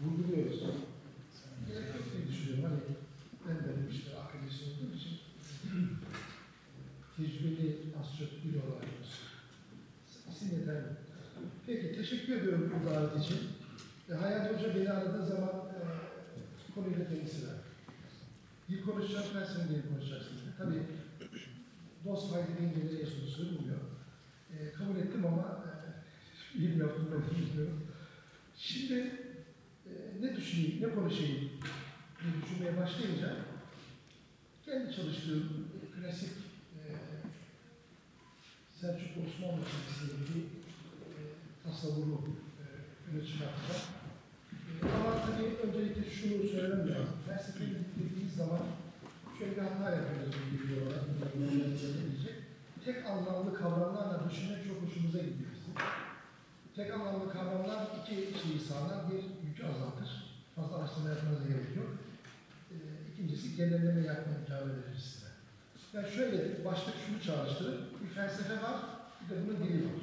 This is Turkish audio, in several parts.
vurguluyoruz. Gerek yok diye düşünüyorum. Hani ben de işte akademisi olduğum için tecrübeli az çok bir olayımız. İsim yeterli. Peki, teşekkür ediyorum bu davet için. E, Hayat Hoca beni aradığı zaman e, konuyla verdi. Bir konuşacağım, ben senin de konuşacaksın. Tabii dost fayda deyince nereye sığmıyor. E, kabul ettim ama e, ben bilmiyorum. Şimdi ne düşüneyim, ne konuşayım diye düşünmeye başlayınca kendi çalıştığım klasik e, Selçuk Osmanlı Kilisesi'yle bir e, tasavvuru e, öne çıkartacağım. E, ama tabii öncelikle şunu söylemem lazım. Felsefeyi dediğimiz zaman şöyle bir hata yapıyoruz gibi olarak. diyecek. Tek anlamlı kavramlarla düşünmek çok hoşumuza gidiyor. Tek anlamlı kavramlar iki şeyi sağlar. Bir, yükü azaltır. Fazla araştırma yapmanıza gerek yok. E, ikincisi genelleme yapma imkanı verir size. Yani şöyle başlık şunu çağrıştırır. Bir felsefe var, bir de bunun dili var.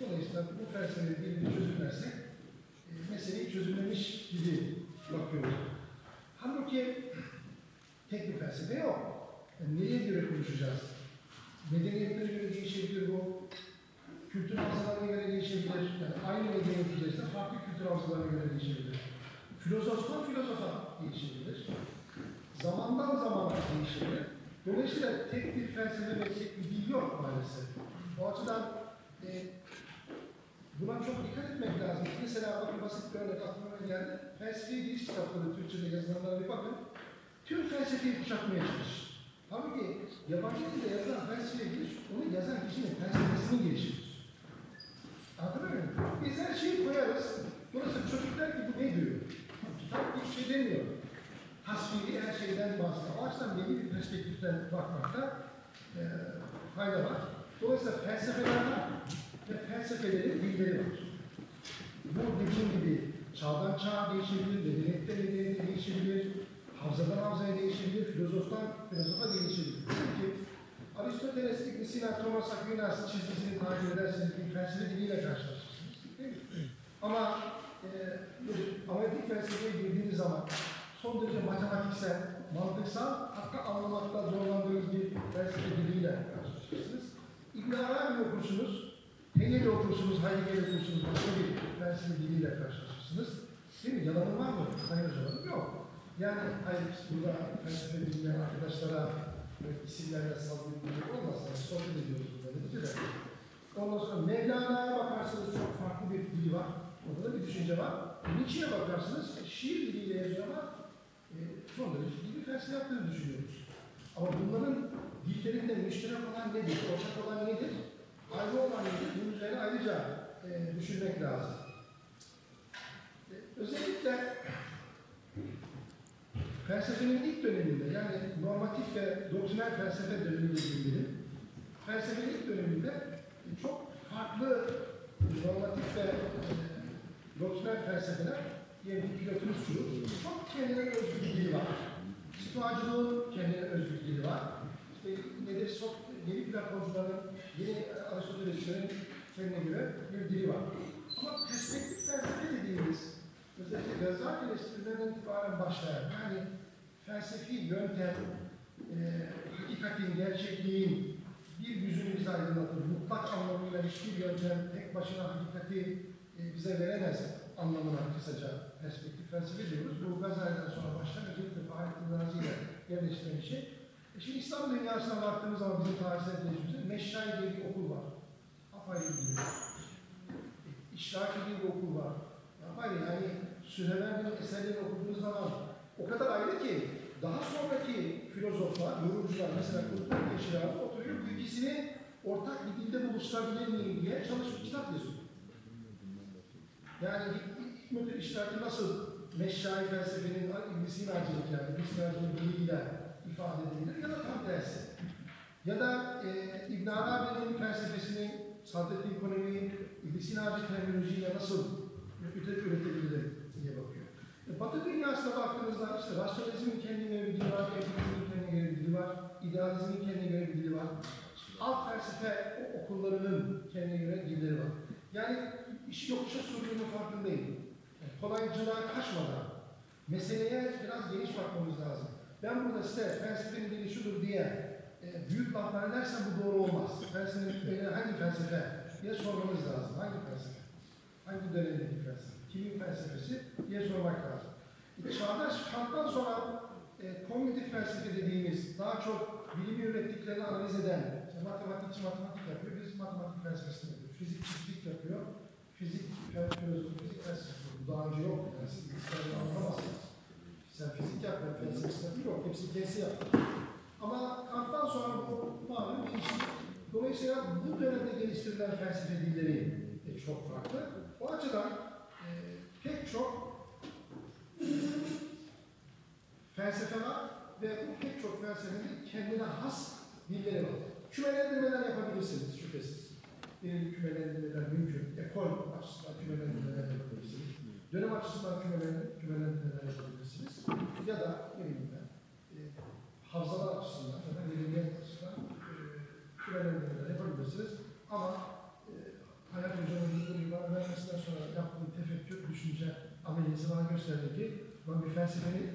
Dolayısıyla bu felsefe dilini çözümlersek e, meseleyi çözümlemiş gibi bakıyoruz. Halbuki tek bir felsefe yok. Yani neye göre konuşacağız? Medeniyetlere göre değişebilir bu. Kültür havzalarına göre değişebilir. Yani aynı medeniyet içerisinde farklı kültür havzalarına göre değişebilir. Filozoftan filozofa değişebilir. Zamandan zamana değişebilir. Dolayısıyla tek bir felsefe ve tek bir dil yok maalesef. O açıdan e, buna çok dikkat etmek lazım. Mesela bakın basit bir örnek aklıma geldi. Felsefi dil kitapları Türkçe'de yazılanlara bir bakın. Tüm felsefeyi kuşatmaya çalış. Halbuki yabancı dilde yazılan felsefe dil, onu yazan kişinin felsefesinin gelişimidir. Anladın mı? Biz her şeyi koyarız. Dolayısıyla çocuk der ki bu ne diyor? Kitap bir şey demiyor tasviri her şeyden bahsediyor. O açıdan yeni bir perspektiften bakmakta e, fayda var. Dolayısıyla felsefeler var ve felsefelerin dilleri var. Bu dediğim gibi çağdan çağa değişebilir, medeniyetten medeniyete değişebilir, havzadan havzaya değişebilir, filozoftan filozofa değişebilir. Çünkü Aristoteles, İbn Sina, Thomas Aquinas'ın çizgisini takip ederseniz bir felsefe diliyle karşılaşırsınız. Değil mi? Ama e, Amerik felsefeye girdiğiniz zaman son derece matematiksel, mantıksal, hatta anlamakta zorlandığınız bir felsefe diliyle karşılaşırsınız. İbn Arabi okursunuz, Hegel'i okursunuz, Heidegger'i okursunuz, başka bir felsefe diliyle karşılaşırsınız. Değil mi? Yalanım var mı? Hayır hocam, yok. Yani hayır burada felsefe bilmeyen arkadaşlara isimlerle saldırı olmazsa sohbet ediyoruz burada neticede. Ondan sonra Mevlana'ya bakarsanız çok farklı bir dili var. Orada da bir düşünce var. Nietzsche'ye bakarsınız şiir diliyle yazıyor ama e, son derece ciddi bir felsefe yaptığını düşünüyoruz. Ama bunların dillerinde müşterek olan nedir, ortak olan nedir, ayrı olan nedir, bunun üzerine ayrıca e, düşünmek lazım. E, özellikle felsefenin ilk döneminde, yani normatif ve doktriner felsefe döneminde diyelim, felsefenin ilk döneminde çok farklı normatif ve e, doktriner felsefeler diyelim ki Plotinusçu, çok kendine özgü bir dili var. Stoacılığın kendine özgü bir dili var. İşte nedir? Sok, yeni Platoncuların, yeni Aristoteleslerin kendine göre bir dili var. Ama perspektif felsefe dediğimiz, özellikle Gazali eleştirilerinden itibaren başlayan, yani felsefi yöntem, e, hakikatin, gerçekliğin bir yüzünü bize aydınlatır. Mutlak anlamıyla hiçbir yöntem tek başına hakikati e, bize veremez anlamına kısaca perspektif felsefe diyoruz. Bu Gazali'den sonra başlayan özellikle Fahrettin Razi ile yerleştiren bir şey. E şimdi İslam dünyasına baktığımız zaman bizim tarihsel tecrübemizde Meşşai diye bir okul var. Apayrı bir İşraki diye bir okul var. Apayrı yani Süheyman'ın eserlerini okuduğunuz zaman o kadar ayrı ki daha sonraki filozoflar, yorumcular mesela Kurtuluş Şirazi oturuyor bu ikisini ortak bir dilde buluşturabilir miyim diye çalışıp kitap yazıyor. Yani Hikmet-i İşraki nasıl meşşai felsefenin İbn Sina'cılık yani İbn Sina'cılık diliyle ifade edilir ya da tam tersi. Ya da e, İbn Arabi'nin felsefesinin Sadettin Konevi'nin İbn Sina'cı terminolojiyle nasıl üretebilir Batı dünyasına baktığımızda işte rasyonalizmin kendine göre bir dili var, empirinin kendine göre bir dili var, idealizmin kendine göre bir dili var. Alt felsefe okullarının kendine göre dilleri var. Yani işi yokuşa sürdüğünün farkındayım. Kolaycılığa kaçmadan meseleye biraz geniş bakmamız lazım. Ben burada size felsefenin dili şudur diye e, büyük laflar edersem bu doğru olmaz. Felsefenin hangi felsefe diye sormamız lazım. Hangi felsefe? Hangi dönemdeki felsefe? Kimin felsefesi diye sormak lazım. E, Çağdaş Kant'tan sonra e, kognitif felsefe dediğimiz daha çok bilimi ürettiklerini analiz eden, işte matematikçi matematik yapıyor, biz matematik felsefesini yapıyoruz. Fizikçi fizik yapıyor, fizik, filozofi, fizik felsefesi. Bu daha önce yoktu. Yani siz bilgisayarını anlamazsınız. Sen fizik yap, ben felsefesi yapıyor, yok. Hepsi kendisi yaptı. Ama Kant'tan sonra bu malum değişti. Dolayısıyla bu dönemde geliştirilen felsefe dilleri de çok farklı. O açıdan e, pek çok felsefe var ve bu pek çok felsefenin kendine has dilleri var. Kümelendirmeler yapabilirsiniz şüphesiz. Benim kümelendirmeler mümkün. Ekol açısından kümelendirmeler yapabilirsiniz. Dönem açısından kümelendirmeler, yapabilirsiniz. Ya da ne bileyim ben, e, havzalar açısından ya da medeniyet açısından e, kümelendirmeler yapabilirsiniz. Ama e, Hayat Hocam'ın bu yıllar vermesinden sonra yaptığı tefekkür, düşünce ameliyesi bana gösterdi ki ben bir felsefenin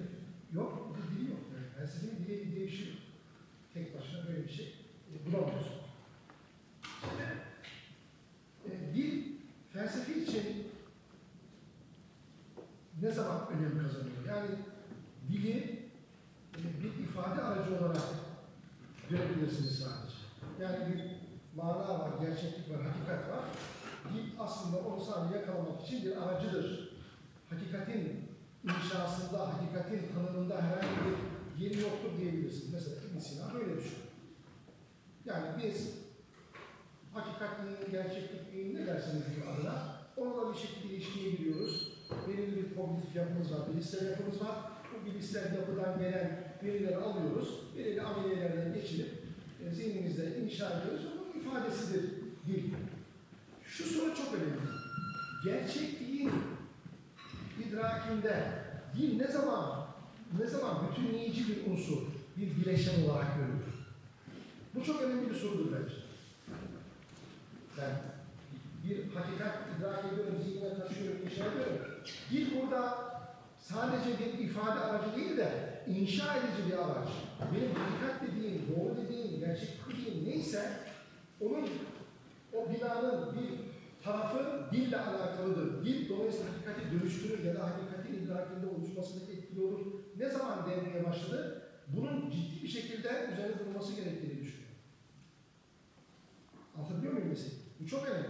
yok, dili yok. Yani felsefenin dili bir değişiyor. Tek başına böyle bir şey e, bulamıyorsun. E, dil, felsefe için ne zaman önem kazanıyor? Yani dili e, bir ifade aracı olarak görebilirsiniz sadece. Yani bir mana var, gerçeklik var, hakikat var. Dil aslında onu sadece yakalamak için bir aracıdır. Hakikatin inşasında, hakikatin tanımında herhangi bir yeri yoktur diyebilirsiniz. Mesela İbn Sina böyle düşünüyor. Yani biz hakikatliğini, gerçekliğini ne derseniz bu adına onunla bir şekilde ilişkiye giriyoruz. Belirli bir kognitif yapımız var, bilişsel yapımız var. Bu bilişsel yapıdan gelen verileri alıyoruz, belirli ameliyelerden geçirip e, zihnimizde inşa ediyoruz. Bunun ifadesidir dil. Şu soru çok önemli. Gerçekliğin idrakinde dil ne zaman ne zaman bütünleyici bir unsur, bir bileşen olarak görülür? Bu çok önemli bir sorudur bence. Ben bir hakikat idrak ediyorum, zihnime taşıyorum, inşa ediyorum. Dil burada sadece bir ifade aracı değil de inşa edici bir araç. Benim hakikat dediğim, doğru dediğim, gerçek dediğim neyse onun o binanın bir tarafı dille alakalıdır. Dil dolayısıyla hakikati dönüştürür ya da hakikatin idrakinde oluşmasına etkili olur. Ne zaman devreye başladı? Bunun ciddi bir şekilde üzerinde durulması gerektiğini düşünüyorum. Anlatabiliyor muyum mesela? Bu çok önemli.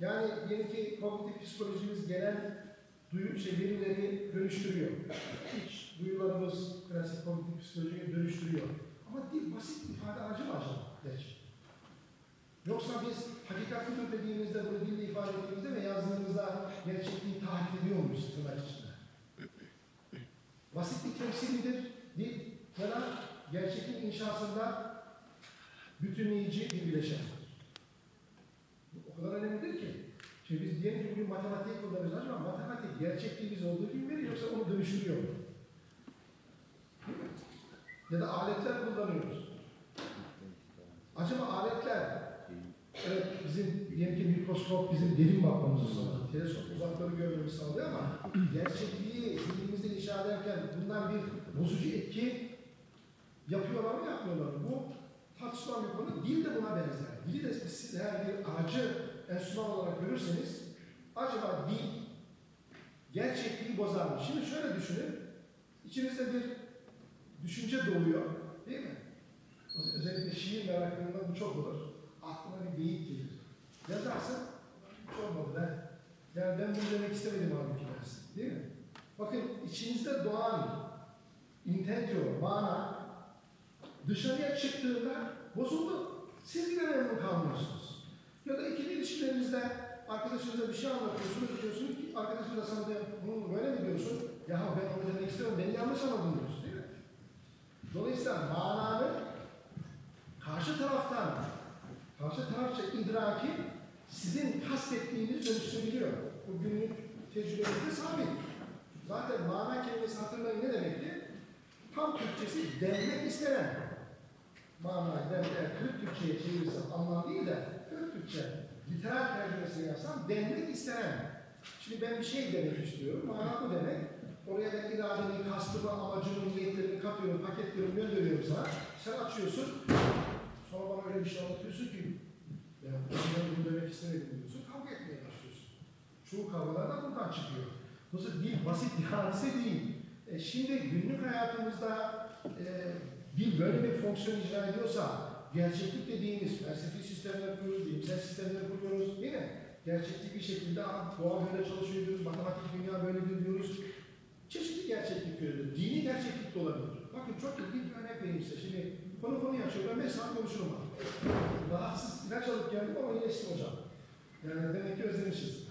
Yani diyelim ki kognitif psikolojimiz genel duyu şey, verileri dönüştürüyor. İç duyularımız klasik kognitif psikolojiye dönüştürüyor. Ama dil basit ifade aracı mı acaba? Gerçekten. Yoksa biz hakikat dediğimizde, bunu dille ifade ettiğimizde ve yazdığımızda gerçekliği tahrip ediyor tırnak içinde? Basit bir temsil midir? Dil ya gerçekliğin inşasında bütünleyici bir bileşen. Bu o kadar önemlidir ki. Şimdi biz diyelim ki bugün matematik kullanıyoruz ama matematik gerçekliği biz olduğu gibi veriyor yoksa onu dönüştürüyor mu? Değil mi? Ya da aletler kullanıyoruz. Acaba aletler Evet, bizim diyelim ki mikroskop bizim derin bakmamızı sağlıyor. Teleskop uzakları görmemizi sağlıyor ama gerçekliği zihnimizde inşa ederken bundan bir bozucu etki yapıyorlar mı yapmıyorlar mı? Bu tartışılan bir konu. Dil de buna benzer. Dili de siz eğer bir aracı enstrüman olarak görürseniz acaba dil gerçekliği bozar mı? Şimdi şöyle düşünün. İçinizde bir düşünce doluyor. Değil mi? Özellikle şiir meraklarında bu çok olur aklına bir beyit gelir. Yazarsın, hiç olmadı ben. Yani ben bunu demek istemedim halbuki dersin. Değil mi? Bakın içinizde doğan intentio, mana dışarıya çıktığında bozuldu. Siz bile memnun kalmıyorsunuz. Ya da ikili ilişkilerinizde arkadaşınıza bir şey anlatıyorsunuz, diyorsun ki arkadaşın da sana diyor, bunu böyle mi diyorsun? Ya ben onu demek istiyorum, beni yanlış anladın diyorsun değil mi? Dolayısıyla mananın karşı taraftan karşı tarafça idraki sizin kastettiğiniz dönüştürebiliyor. Bu günlük tecrübemizde sabit. Zaten mana kelimesi hatırlayın ne demekti? Tam Türkçesi denmek istenen. Manayı ben eğer Türk Türkçe'ye çevirirsem anlam değil de Türk Türkçe literal tercümesini yapsam denmek istenen. Şimdi ben bir şey demek istiyorum. Mana bu demek. Oraya da iradeni, kastımı, amacımı, niyetlerini katıyorum, paketliyorum, gönderiyorum sana. Sen açıyorsun. Sonra bana öyle bir şey anlatıyorsun ki ya ben bunu demek istemedim diyorsun. Kavga etmeye başlıyorsun. Çoğu kavgalar da buradan çıkıyor. Dolayısıyla dil basit bir hadise değil. E, şimdi günlük hayatımızda e, dil böyle bir fonksiyon icra ediyorsa gerçeklik dediğimiz felsefi sistemler kuruyoruz, bilimsel sistemler kuruyoruz değil mi? Gerçeklik bir şekilde "Aa, doğa böyle çalışıyor diyoruz, matematik dünya böyledir diyoruz. Çeşitli gerçeklik görüyoruz. Dini gerçeklik de olabilir. Bakın çok ilginç bir örnek vereyim size. Şimdi konu konuyu açıyor. Ben 5 saat konuşurum abi. Rahatsız ilaç alıp geldim ama iyileştim hocam. Yani demek ki özlemişiz.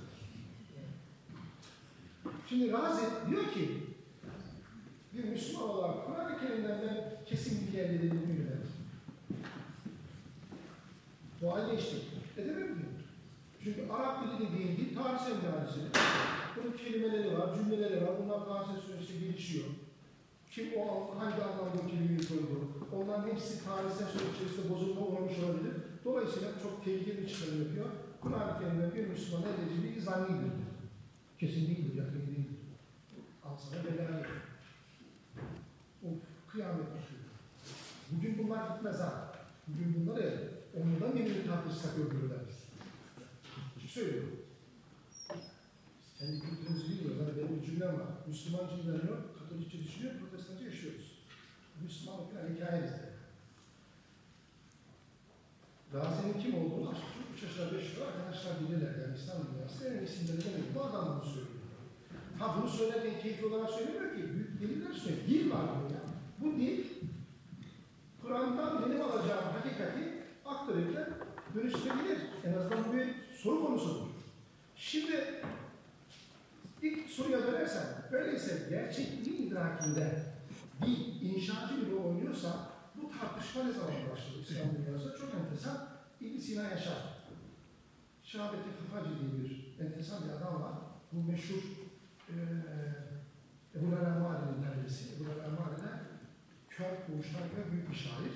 Şimdi Razi diyor ki bir Müslüman olarak Kur'an-ı Kerim'den ben kesin elde edebildiğimi bilerim. Doğal geçtik. Edemem diyor. Çünkü Arap dili dediğin dil tarihsel bir hadise. Bunun kelimeleri var, cümleleri var. Bunlar tarihsel süreçte gelişiyor. Kim o an- hangi anlamda o kelimeyi koydu? Onların hepsi tarihsel süreç içerisinde bozulma uğramış olabilir. Dolayısıyla çok tehlikeli bir çıkarım yapıyor. Kur'an-ı Kerim'den bir Müslüman edeceği zannidir. Kesin değildir, yakın değildir. Al sana belalı. Of, kıyamet bakıyor. Bugün bunlar gitmez ha. Bugün bunları ondan birini tartışsak öldürürler biz. Açık söylüyorum. Kendi kültürümüzü bilmiyoruz. Hani benim bir cümlem var. Müslümanca inanıyor, Katolikçe düşünüyor. Müslümanlık bir hikaye bizde. Gazi'nin kim olduğunu aşağı çok üç aşağı beş yukarı arkadaşlar bilirler. Yani İslam dünyası en isimleri demek. Bu adam bunu söylüyor. Ha bunu söylerken keyfi olarak söylemiyor ki. Büyük deliller söylüyor. Dil var bunun ya. Bu dil Kur'an'dan benim alacağım hakikati aktarıyla dönüştürebilir. En azından bu bir soru konusudur. Şimdi ilk soruya dönersem, öyleyse gerçekliğin idrakinde bir inşacı gibi oynuyorsa bu tartışma ne zaman başladı İslam dünyasında? Çok enteresan. İbn Sina yaşar. Şahabeti Kafacı diye bir enteresan bir adam var. Bu meşhur eee Ebu Lermari'nin talebesi. Ebu Lermari de kör, boğuştan kör büyük bir şair.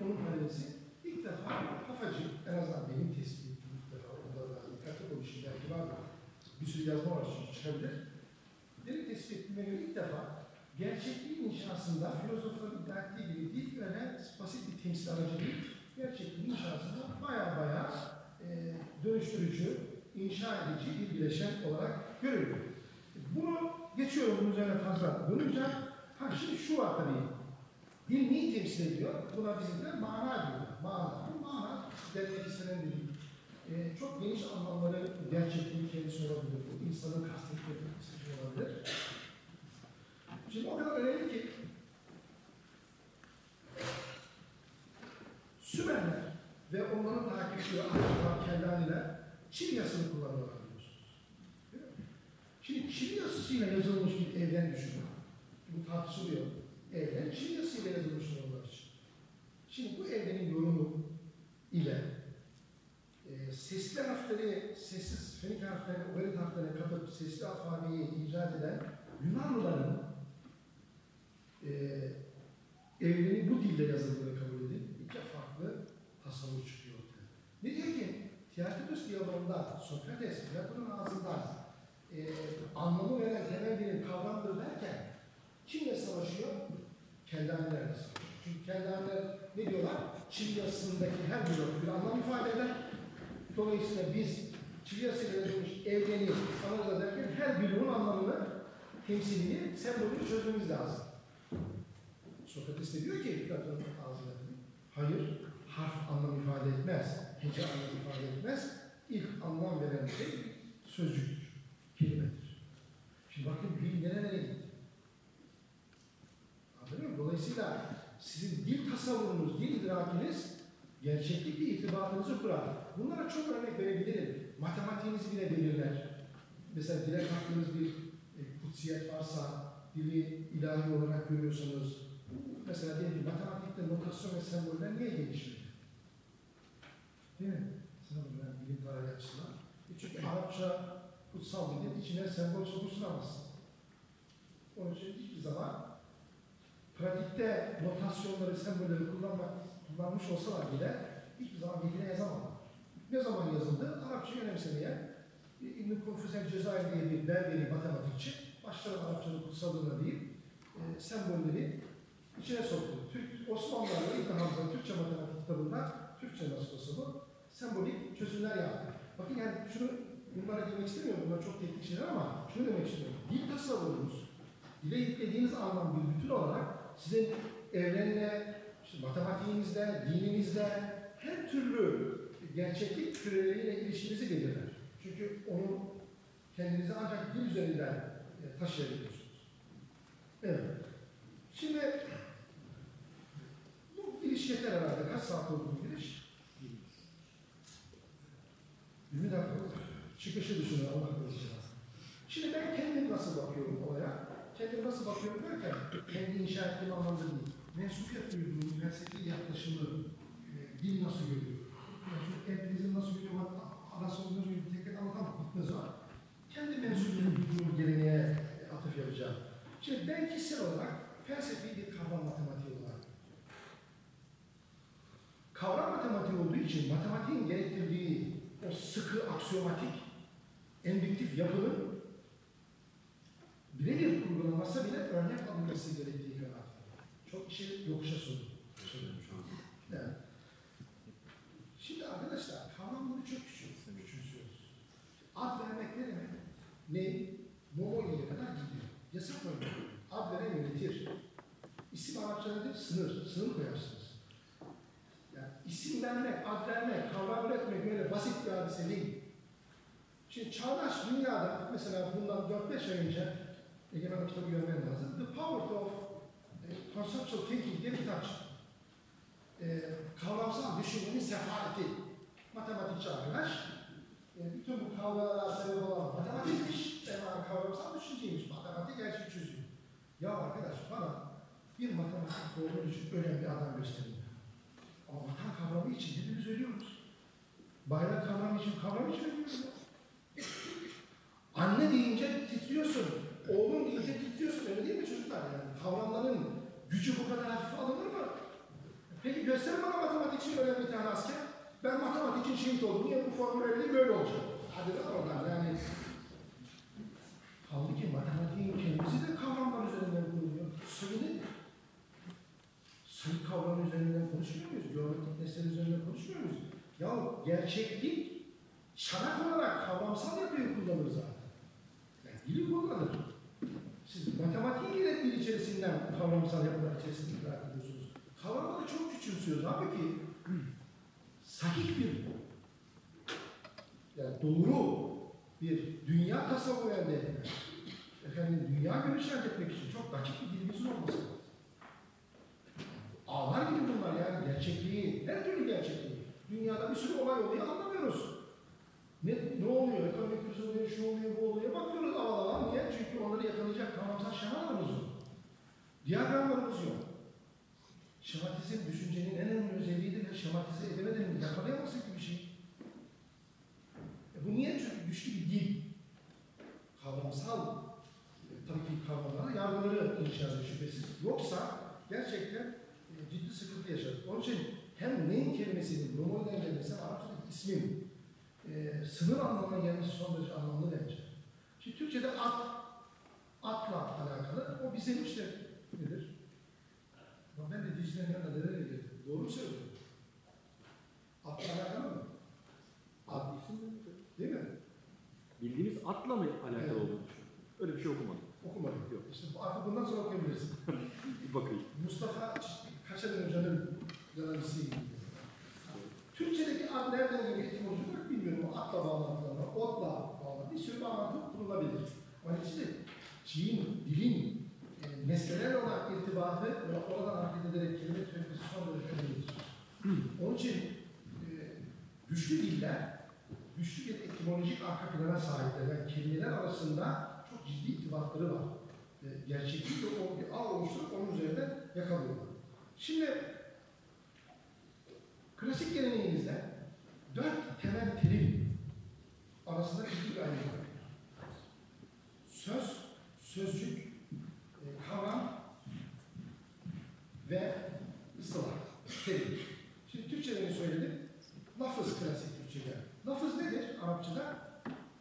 Onun talebesi ilk defa Kafacı, en azından benim tespitim ilk defa, onda da dikkatli konuşayım belki var da bir sürü yazma var çünkü çıkabilir. Benim tespit ettiğime göre ilk defa gerçekliğin inşasında filozofların iddia ettiği gibi değil, öyle basit bir temsil aracı değil, gerçekliğin inşasında baya baya e, dönüştürücü, inşa edici bir bileşen olarak görülüyor. Bunu geçiyorum, bunun üzerine fazla durunca, ha şimdi şu var tabii, dil neyi temsil ediyor? Buna bizimkiler mana diyorlar. Mana. Bu mana, bir dil. Ee, çok geniş anlamları gerçekliğin kendisi olabilir. Bu insanın kastettiği bir olabilir. Şimdi o kadar önemli ki Sümerler ve onların takipçileri Araplar, Kellaniler Çin yazısını kullanıyorlar biliyorsunuz. Şimdi Çin yazısıyla yazılmış bir evren düşünün. Bu tartışılıyor. Evren Çin yazısıyla yazılmıştır onlar için. Şimdi bu evrenin yorumu ile e, sesli harfleri, sessiz fenik harflerini, obelit harflerine katıp sesli alfabeyi icat eden Yunanlıların e, evreni bu dilde yazıldığını kabul edin. İki farklı tasavvur çıkıyor ortaya. Ne diyor ki? Tiyatrodos diyaloğunda Sokrates, Platon'un ağzından e, anlamı veren temel bilim kavramdır derken kimle savaşıyor? Keldanilerle savaşıyor. Çünkü Keldaniler ne diyorlar? Çin yazısındaki her blok bir anlam ifade eder. Dolayısıyla biz Çin yazısıyla yazılmış evreni analiz ederken her bloğun anlamını, temsilini, sembolünü çözmemiz lazım. Sokrates de diyor ki Platon'un ağzıyla hayır, harf anlam ifade etmez, hece anlam ifade etmez. İlk anlam veren şey sözcüktür, kelimedir. Şimdi bakın dil nerelere gitti. Anladın mı? Dolayısıyla sizin dil tasavvurunuz, dil idrakiniz gerçeklikle irtibatınızı kurar. Bunlara çok örnek verebilirim. Matematiğinizi bile belirler. Mesela dile kattığınız bir e, kutsiyet varsa, dili ilahi olarak görüyorsanız, mesela diyelim ki matematikte notasyon ve semboller niye gelişmedi? Değil mi? Sınavlar, bilim tarihi açısından. E çünkü Arapça kutsal dilin içine sembol sokuşturamazsın. Onun için hiçbir zaman pratikte notasyonları, sembolleri kullanmak, kullanmış olsalar bile hiçbir zaman bilgine yazamadılar. Ne zaman yazıldı? Arapça önemsemeye İbn-i Konfüzel Cezayir diye bir belgeli matematikçi, başlarım Arapçanın kutsalına deyip e, sembolleri içine soktu. Türk, Osmanlılarla İbn Hamza Türkçe matematik kitabında, Türkçe nasıl bu, sembolik çözümler yaptı. Bakın yani şunu, bunlara girmek istemiyorum, bunlar çok teknik şeyler ama şunu demek istiyorum. Dil tasavvurunuz, dile yüklediğiniz anlam bir bütün olarak sizin evrenle, işte matematiğinizde, dininizde, her türlü gerçeklik türeleriyle ilişkinizi belirler. Çünkü onu kendinize ancak dil üzerinden e, taşıyabiliyorsunuz. Evet. Şimdi giriş yeter herhalde. Kaç saat oldu bu giriş? 20 dakika oldu. Çıkışı düşünün Allah korusun. Şimdi ben kendim nasıl bakıyorum olaya? Kendim nasıl bakıyorum derken kendi inşa ettiğim anlamda değil. Mensupiyet duyduğum felsefi yaklaşımı e, nasıl görüyor? Yani şu nasıl görüyor? Nasıl olduğunu tek tek anlatamam. Bitmez var. Kendi mensupiyet duyduğum geleneğe atıf yapacağım. Şimdi ben kişisel olarak felsefi bir kavram matematiği olarak kavram matematiği olduğu için matematiğin gerektirdiği o sıkı aksiyomatik endüktif yapının birebir uygulanması bile örnek alınması gerektiği kanaatindeyim. Çok işi yokuşa an. Evet. Şimdi arkadaşlar kavramları çok küçük, küçümsüyoruz. Ad vermek ne demek? Ne? Momo ile kadar gidiyor. Yasak koymak. Ad veren yönetir. İsim Arapça nedir? Sınır. Sınır koyarsınız. Yani isim vermek, ad vermek, kavram üretmek böyle basit bir hadise değil. Şimdi çağdaş dünyada mesela bundan 4-5 ay önce Egemen kitabı görmen lazım. The Power of e, Conceptual Thinking diye bir kitap. E, kavramsal düşünmenin sefaleti. Matematikçi arkadaş. E, bütün bu kavgalara sebep olan matematikmiş. Hemen kavramsal düşünceymiş. Matematik her şeyi çözüyor. Ya arkadaş bana bir matematik formülü için önemli adam gösterin. Ama vatan kavramı için hepimiz ölüyoruz. Bayrak kavramı için kavram için ölüyoruz. Anne deyince titriyorsun. Oğlum deyince titriyorsun. Öyle değil mi çocuklar? Yani kavramların gücü bu kadar hafife alınır mı? Peki göster bana matematik için önemli bir tane asker. Ben matematik için şehit oldum. Niye bu formül öyle böyle olacak. Hadi lan oradan yani. Kaldı ki matematiğin kendisi de kavramlar üzerinden kuruluyor. Nedir? Sayı kavramı üzerinden konuşmuyor? Geometrik nesneler üzerinden konuşmuyor muyuz? Ya gerçeklik çanak olarak kavramsal yapıyı kullanır zaten. Yani dili kullanır. Siz matematiğin yine dil içerisinden kavramsal yapılar içerisinde idrak ediyorsunuz. Kavramları çok küçümsüyoruz. Halbuki sahih bir yani doğru bir dünya tasavvuru elde etmek, efendim dünya görüşü elde etmek için çok dakik bir dilimizin olması. Ağlar gibi bunlar yani gerçekliği, her türlü gerçekliği. Dünyada bir sürü olay oluyor anlamıyoruz. Ne, ne oluyor? Ekonomik kriz oluyor, şu oluyor, bu oluyor. Bakıyoruz aval. Niye? Çünkü onları yakalayacak kavramsal şemalarımız yok. Diyagramlarımız yok. Şematizm düşüncenin en önemli özelliğidir ve şematize edemeden yakalayamazsın ki bir şey. E bu niye? Çünkü güçlü bir dil. Kavramsal, e, tabii ki kavramlara yargıları inşa ediyor şüphesiz. Yoksa gerçekten ciddi sıkıntı yaşarız. Onun için hem neyin kelimesinin, nomoiden gelmesi, Arapçadaki ismin e, sınır anlamına gelmesi son derece anlamlı bence. Şimdi Türkçe'de at, atla alakalı. O bizim işte nedir? Ama ben de Dicle'nin yanında nereye geldim? Doğru mu söylüyorum? Atla alakalı mı? At. Değil mi? Bildiğimiz atla mı alakalı Evet. olduğunu düşünüyorum. Öyle bir şey okumadım. Okumadım. Yok. İşte artık bundan sonra okuyabilirsin. Bir bakayım. Mustafa Kaçadır Hoca'nın yarancısıydı. Türkçedeki ad nereden geliyor etimolojik olarak bilmiyorum. Atla bağlantılar var, otla bağlantılar. Bir sürü bağlantı kurulabilir. Ama neticede Çin, dilin e, nesnelerle olan irtibatı ve oradan hareket ederek kelime türemesi son derece önemlidir. Onun için e, güçlü diller, güçlü bir etimolojik arka plana sahipler. Yani kelimeler arasında çok ciddi irtibatları var. E, gerçeklik ve o bir ağ oluşturup onun üzerinden yakalıyorlar. Şimdi klasik geleneğimizde dört temel terim arasında bir ayrım var. Söz, sözcük, e, kavram ve ıslah, terim. Şimdi Türkçelerini söyledim. Lafız klasik Türkçe'de. Lafız nedir Arapçada?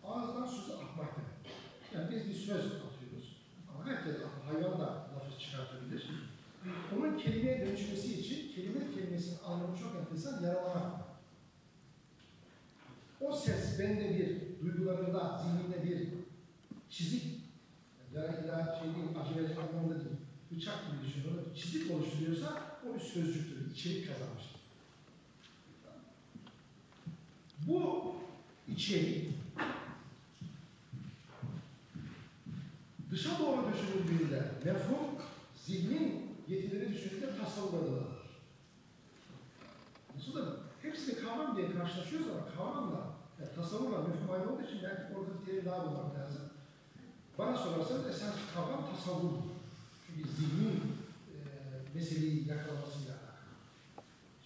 Ağızdan atmak demek. Yani biz bir söz atıyoruz. Ama herkes hayvan da lafı çıkartabilir. Onun kelimeye dönüşmesi için kelime kelimesinin anlamı çok enteresan yaralamak. O ses bende bir, duygularında, zihninde bir çizik, ya illa şey değil, acı verecek anlamda değil, bıçak gibi düşün, onu çizik oluşturuyorsa o bir sözcüktür, içerik kazanmıştır. Bu içerik dışa doğru düşünüldüğünde mefhum, yetileri düşündüğünde tasavvur adına. Nasıl da hepsini kavram diye karşılaşıyoruz ama kavramla, yani tasavvurla mefhum aynı olduğu için belki orada bir terim daha bulmak lazım. Bana sorarsanız esas kavram tasavvur. Çünkü zihnin e, meseleyi yakalamasıyla alakalı.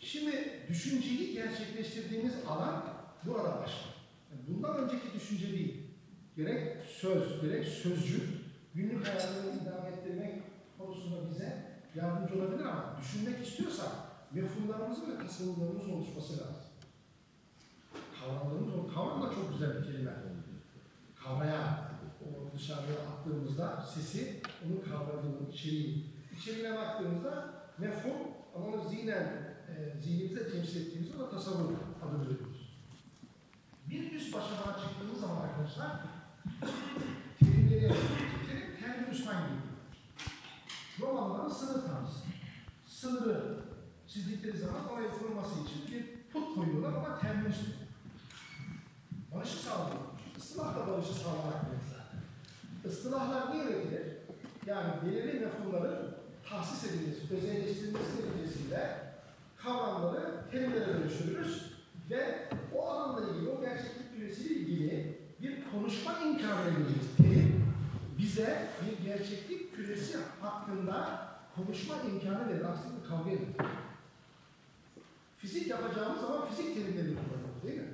Şimdi düşünceyi gerçekleştirdiğimiz alan burada başlar. Yani bundan önceki düşünce değil. Gerek söz, gerek sözcük, günlük hayatını idame ettirmek konusunda bize yardımcı olabilir ama düşünmek istiyorsak mefhumlarımızın ve tasavvurlarımızın oluşması lazım. Kavramlarımız, kavram da çok güzel bir kelime. Kavrayan, o dışarıya attığımızda sesi, onun kavradığını, içeriği. İçeriğine baktığımızda mefhum ama onu zihnen, e, zihnimizde temsil ettiğimizde ona tasavvur adını veriyoruz. Bir üst başamağa çıktığımız zaman arkadaşlar terimleri. Terim terminüsman gibi. Romanların sınır tanrısı. Sınırı çizdikleri zaman oraya kurulması için bir put koyuyorlar ama diyor. Barışı sağlıyor. Islah da barışı sağlamak demek zaten. Istilahlar niye üretilir? Yani belirli mefhumların tahsis edilmesi, özelleştirilmesi neticesiyle kavramları terimlere dönüştürürüz ve o alanla ilgili, o gerçeklik küresiyle ilgili bir konuşma imkanı vereceğiz. Terim bize bir gerçeklik küresi hakkında konuşma imkanı verir. Bir kavga edilir. Fizik yapacağımız zaman fizik terimlerini kullanıyoruz değil mi?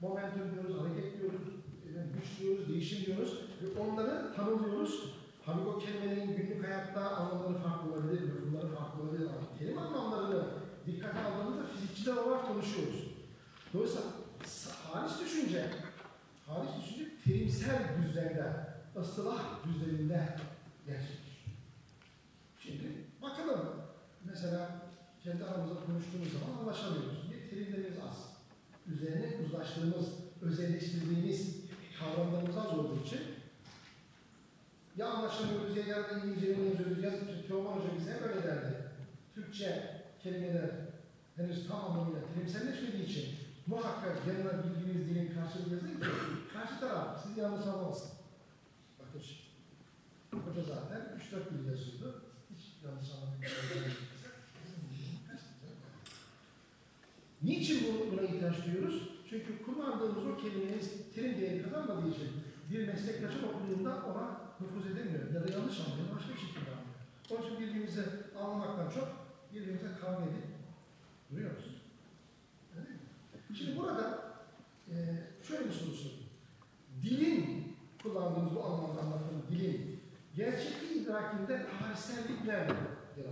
Momentum diyoruz, hareket diyoruz, e, güç diyoruz, değişim diyoruz ve onları tanımlıyoruz. Tabii o kelimelerin günlük hayatta anlamları farklı olabilir, mefhumları farklı olabilir ama terim anlamlarını dikkate aldığımızda fizikçiler olarak konuşuyoruz. Dolayısıyla hariç düşünce, hariç düşünce terimsel düzlemde, ıstılah düzleminde gerçekleşiyor. Şimdi bakalım, mesela kendi aramızda konuştuğumuz zaman anlaşamıyoruz. Bir terimlerimiz az. Üzerine uzlaştığımız, özelleştirdiğimiz kavramlarımız az olduğu için ya anlaşamıyoruz ya yarın İngilizce yazıyoruz ya Teoman Hoca bize hep öyle derdi. Türkçe kelimeler henüz tam anlamıyla terimselleşmediği için muhakkak yanına bildiğiniz dilin karşılığı yazın ki karşı taraf sizi yanlış anlamasın. Hoca zaten 3-4 dil yazıyordu. Hiç. Niçin bu, buna ihtiyaç duyuyoruz? Çünkü kullandığımız o kelimenin terim değeri kazanmadığı için bir meslektaşın okuduğunda ona nüfuz edemiyor ya da yanlış anlıyor, başka bir şekilde anlıyor. Onun için birbirimizi anlamaktan çok birbirimize kavga edip duruyoruz. Öyle? Şimdi burada e, şöyle bir soru sorayım. Dilin, kullandığımız bu anlamda anlattığım dilin gerçeklik idrakinde tarihsellik nerede yer?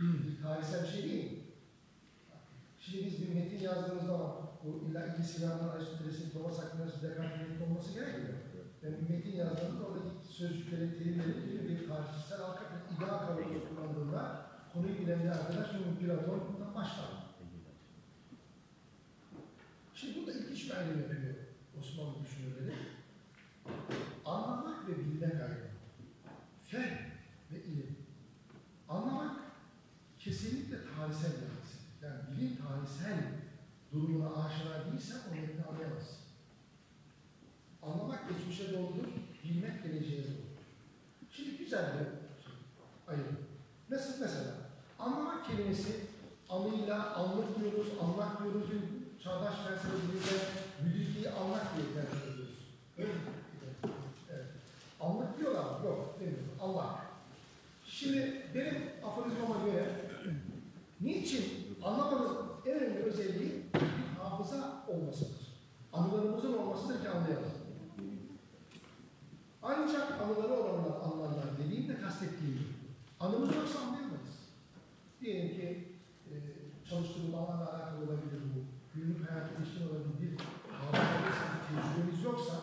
Dil tarihsel bir şey değil? Şimdi biz bir metin yazdığımız zaman bu illa iki silahın Aristoteles'in, Thomas Aquinas, Descartes'in olması gerekmiyor. Yani metin yazdığımızda oradaki sözcüklerin, terimlerin bir, tarihsel halka iddia kavramı kullandığında konuyu bilen bir arkadaş bu Platon'dan başlar. Şimdi burada ilginç bir ayrım yapıyor Osmanlı düşünürleri. Anlamak ve bilmek ayrımı. Fehm ve ilim. Anlamak kesinlikle tarihsel bir hadise. Yani bilim tarihsel durumuna aşina değilse o metni anlayamazsın. Anlamak geçmişe doğrudur, bilmek geleceğe doğrudur. Şimdi güzel bir ayrım. Nasıl mesela? Anlamak kelimesi anıyla anlık diyoruz, anlak diyoruz. Çağdaş felsefe dilinde müdürliği anlak diye tercih ediyoruz. Öyle mi? Anlık diyorlar mı? Yok demiyor. Allah. Şimdi benim aforizmama göre niçin anlamanın en önemli özelliği bir hafıza olmasıdır. Anılarımızın olmasıdır ki anlayalım. Ancak anıları olanlar anlarlar dediğimde kastettiğim anımız yoksa anlayamayız. Diyelim ki e, çalıştığım alanla alakalı olabilir bu. Günlük hayat ilişkin olabilir. Bir hafızamız, bir tecrübemiz yoksa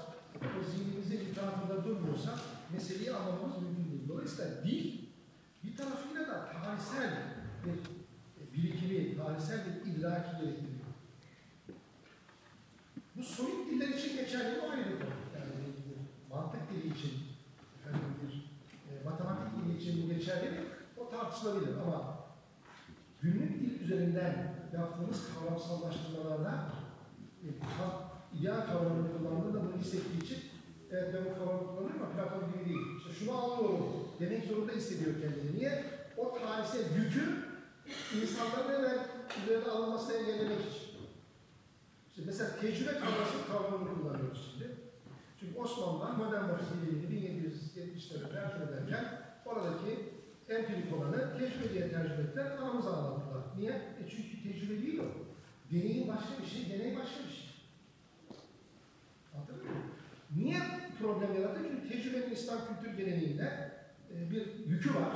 meseleyi anlamamız mümkün değil. Dolayısıyla dil bir tarafıyla da tarihsel bir birikimi, tarihsel bir idraki gerektiriyor. Bu soyut diller için geçerli mi ayrı konu. Yani bir mantık dili için, efendim bir e, matematik dili için bu geçerli mi? O tartışılabilir ama günlük dil üzerinden yaptığımız kavramsallaştırmalarda e, ideal kavramını kullandığında bunu hissettiği için evet ben bu kavramı kullanıyorum ama Platon gibi değil. İşte şunu anlıyorum demek zorunda hissediyor kendini. Niye? O tarihsel yükü insanların hemen üzerine alınmasını engellemek için. İşte mesela tecrübe kavramı kavramını kullanıyoruz şimdi. Çünkü Osmanlılar modern dilini 1770'lere tercüme ederken oradaki empirik olanı tecrübe diye tercüme ettiler, anamıza anlattılar. Niye? E çünkü tecrübe değil o. Deneyin başka bir şey, deney başka bir şey. Anladın mı? Niye problem yarattı? Çünkü tecrübenin İslam kültür geleneğinde bir yükü var.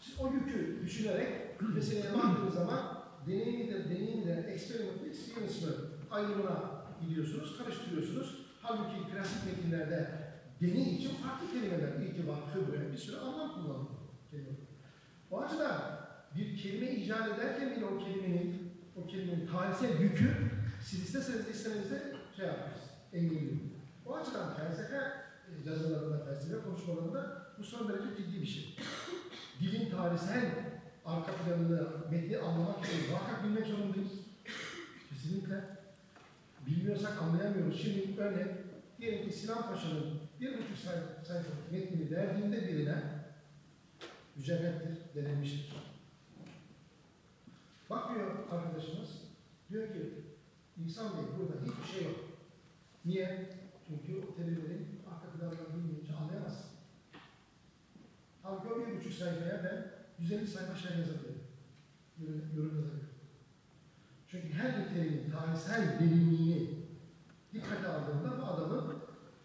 Siz o yükü düşünerek meseleye baktığınız zaman deney midir, deney midir, experiment mi, experience mi ayrımına gidiyorsunuz, karıştırıyorsunuz. Halbuki klasik metinlerde deney için farklı kelimeler, itibar, hıbre, bir sürü anlam kullanılıyor. O açıdan bir kelime icat ederken bile o kelimenin, o kelimenin tarihsel yükü siz isteseniz de istemeniz de şey yaparız, engelliyor. O açıdan felsefe e, yazılarında, felsefe konuşmalarında bu son derece ciddi bir şey. Dilin tarihsel arka planını, metni anlamak için muhakkak bilmek zorundayız. Kesinlikle. Bilmiyorsak anlayamıyoruz. Şimdi örnek, diyelim ki Sinan Paşa'nın bir buçuk sayfa, sayfalık metnini verdiğinde birine mücerrettir, denilmiştir. Bakıyor arkadaşımız, diyor ki insan Bey burada hiçbir şey yok. Niye? Çünkü o terimlerin arka planlarını bilmeyince anlayamazsın. Halbuki o bir buçuk sayfaya ben 150 sayfa şey yazabilirim. Yorum, yorum yazabilirim. Çünkü her bir terimin tarihsel derinliğini dikkate aldığında bu adamın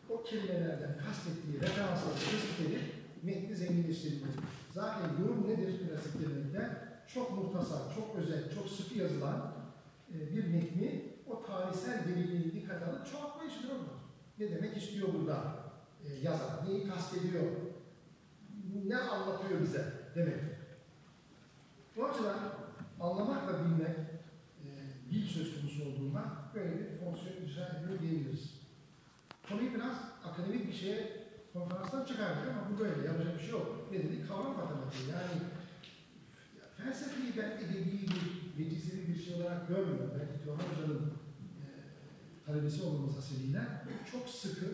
o kelimelerden kastettiği referansları tespit edip metni zenginleştirebilir. Zaten yorum nedir klasik gelenekte? Çok muhtasar, çok özel, çok sıkı yazılan e, bir metni o tarihsel derinliğini dikkate alıp çoğaltma işidir onlar. Ne demek istiyor burada e, yazar? Neyi kastediyor? Ne anlatıyor bize demek. Bu açıdan anlamakla bilmek e, dil söz konusu olduğunda böyle bir fonksiyon icra ediyor diyebiliriz. Konuyu biraz akademik bir şeye konferanstan çıkardık ama bu böyle yapacak bir şey yok. Ne dedik? Kavram matematiği. Yani felsefeyi ben edebi bir, vecizeli bir şey olarak görmüyorum. Belki Tuhan Hoca'nın e, talebesi olmamız hasebiyle çok sıkı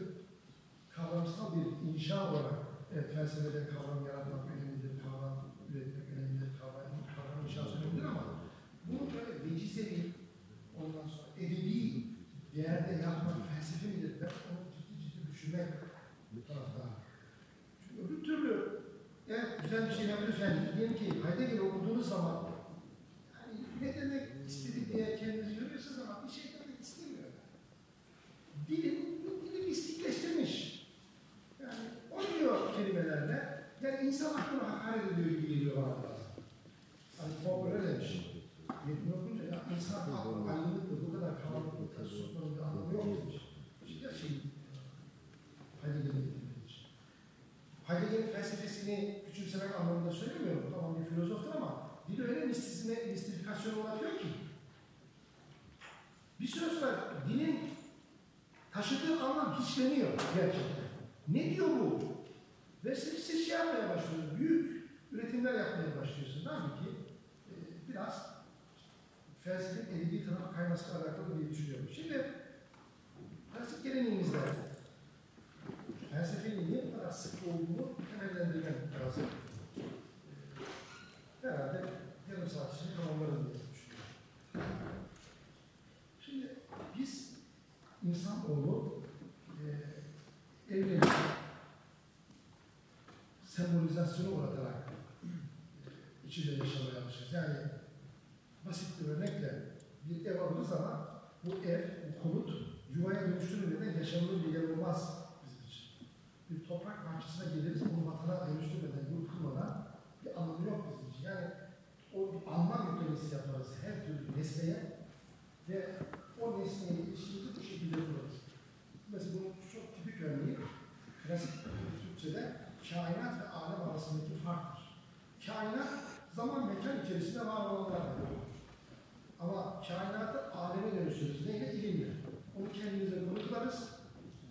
kavramsal bir inşa olarak evet, felsefede kavram yaratmak önemlidir, kavram üretmek önemlidir, kavram, kavram inşası önemlidir ama bunu böyle vecizeli, ondan sonra edebi değerde yapmak felsefe midir? Ben onu ciddi ciddi düşünmek taraftarım. Çünkü öbür türlü evet güzel bir şey yapıyorsan diyelim ki Heidegger okuduğunuz zaman yani ne demek istedi diye kendinizi görüyorsunuz ama bir şey demek istemiyor. Dilin, dili mistikleştirmiş. Yani oynuyor kelimelerle. Yani insan aklına hakaret ediyor gibi geliyor bana bazen. Hani Paul öyle demiş. Metni okunca ya insan aklı aydınlıktır, bu kadar karanlıklıkta susmanın bir anlamı yok demiş. İşte şey, Heidegger'in demiş. Heidegger'in felsefesini küçümsemek anlamında söylemiyorum. Tamam bir filozoftur ama dil öyle mistisine, mistifikasyon olabiliyor ki. Bir süre sonra dilin taşıdığı anlam hiçleniyor gerçekten. Ne diyor bu? Ve siz, siz şey yapmaya başlıyorsunuz, büyük üretimler yapmaya başlıyorsunuz. Halbuki e, biraz felsefenin edebi tarafa kaymasıyla alakalı diye düşünüyorum. Şimdi klasik geleneğimizde felsefenin niye bu kadar sık olduğunu temellendirmem lazım. E, herhalde yarım saat içinde tamamlarım diye düşünüyorum. Şimdi biz insanoğlu e, evrenin sembolizasyonu uğratarak e, içinde yaşamaya alışırız. Yani basit bir örnekle bir ev alırız ama bu ev, bu konut yuvaya dönüştürülmeden yaşanılır bir yer olmaz bizim için. Bir toprak parçasına geliriz, bunu vatana dönüştürmeden, yurtulmadan bir anlamı yok bizim için. Yani o anlam yüklemesi yaparız her türlü nesneye ve o nesneye ilişkimizi bu şekilde kurarız. Mesela bunun çok tipik örneği klasik Türkçe'de kainat ve alem arasındaki farktır. Kainat zaman mekan içerisinde var olanlardır. Ama kainatı aleme dönüştürürüz. Neyle? İlimle. Onu kendimize bulutlarız,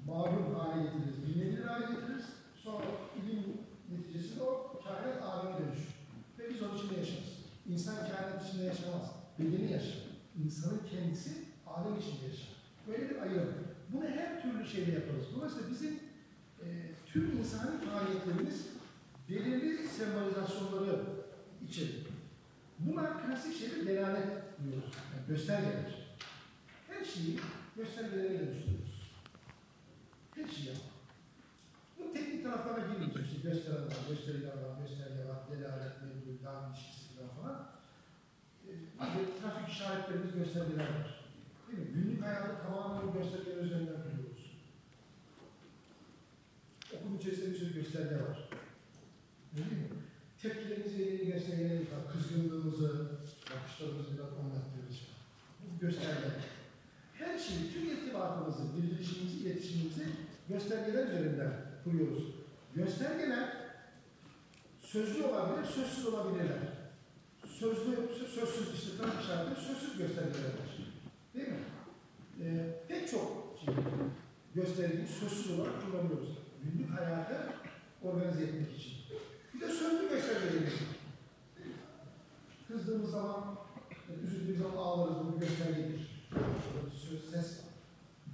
mağlum hale getiririz, bilinir hale getiririz. Sonra ilim neticesinde o kainat aleme dönüşür. Ve biz onun içinde yaşarız. İnsan kainat içinde yaşamaz. Bedeni yaşar. İnsanın kendisi alem içinde yaşar. Böyle bir ayrım. Bunu her türlü şeyle yaparız. Dolayısıyla bizim e, tüm insani faaliyetlerimiz belirli sembolizasyonları içerir. Buna klasik şeyde delalet diyoruz. Yani göstergeler. Her şeyi göstergelere dönüştürüyoruz. Her şeyi yap. Bu teknik taraflara girmiyoruz. İşte gösteren var, gösteriler var, gösterge var, delalet, mevzu, dağ ilişkisi falan de trafik işaretlerimiz göstergeler var. Değil mi? Günlük hayatı tamamen göstergeler üzerinden kuruyoruz. Okul içerisinde bir sürü gösterge var. Öyle mi? Tepkilerimizi ilgili göstergeler var. Kızgınlığımızı, bakışlarımızı biraz anlattığımız şey. Bu göstergeler. Her şeyi, tüm irtibatımızı, bildirişimizi, iletişimimizi göstergeler üzerinden kuruyoruz. Göstergeler sözlü olabilir, sözsüz olabilirler. Sözlü, sö- sözsüz işte trafik işareti, sözsüz göstergelerdir. Değil mi? Ee, pek çok şey, sözsüz olarak kullanıyoruz. Günlük hayatı organize etmek için. Bir de sözlü göstergelerimiz. Kızdığımız zaman, e, üzüldüğümüz zaman ağlarız, bu bir göstergedir. Söz, ses.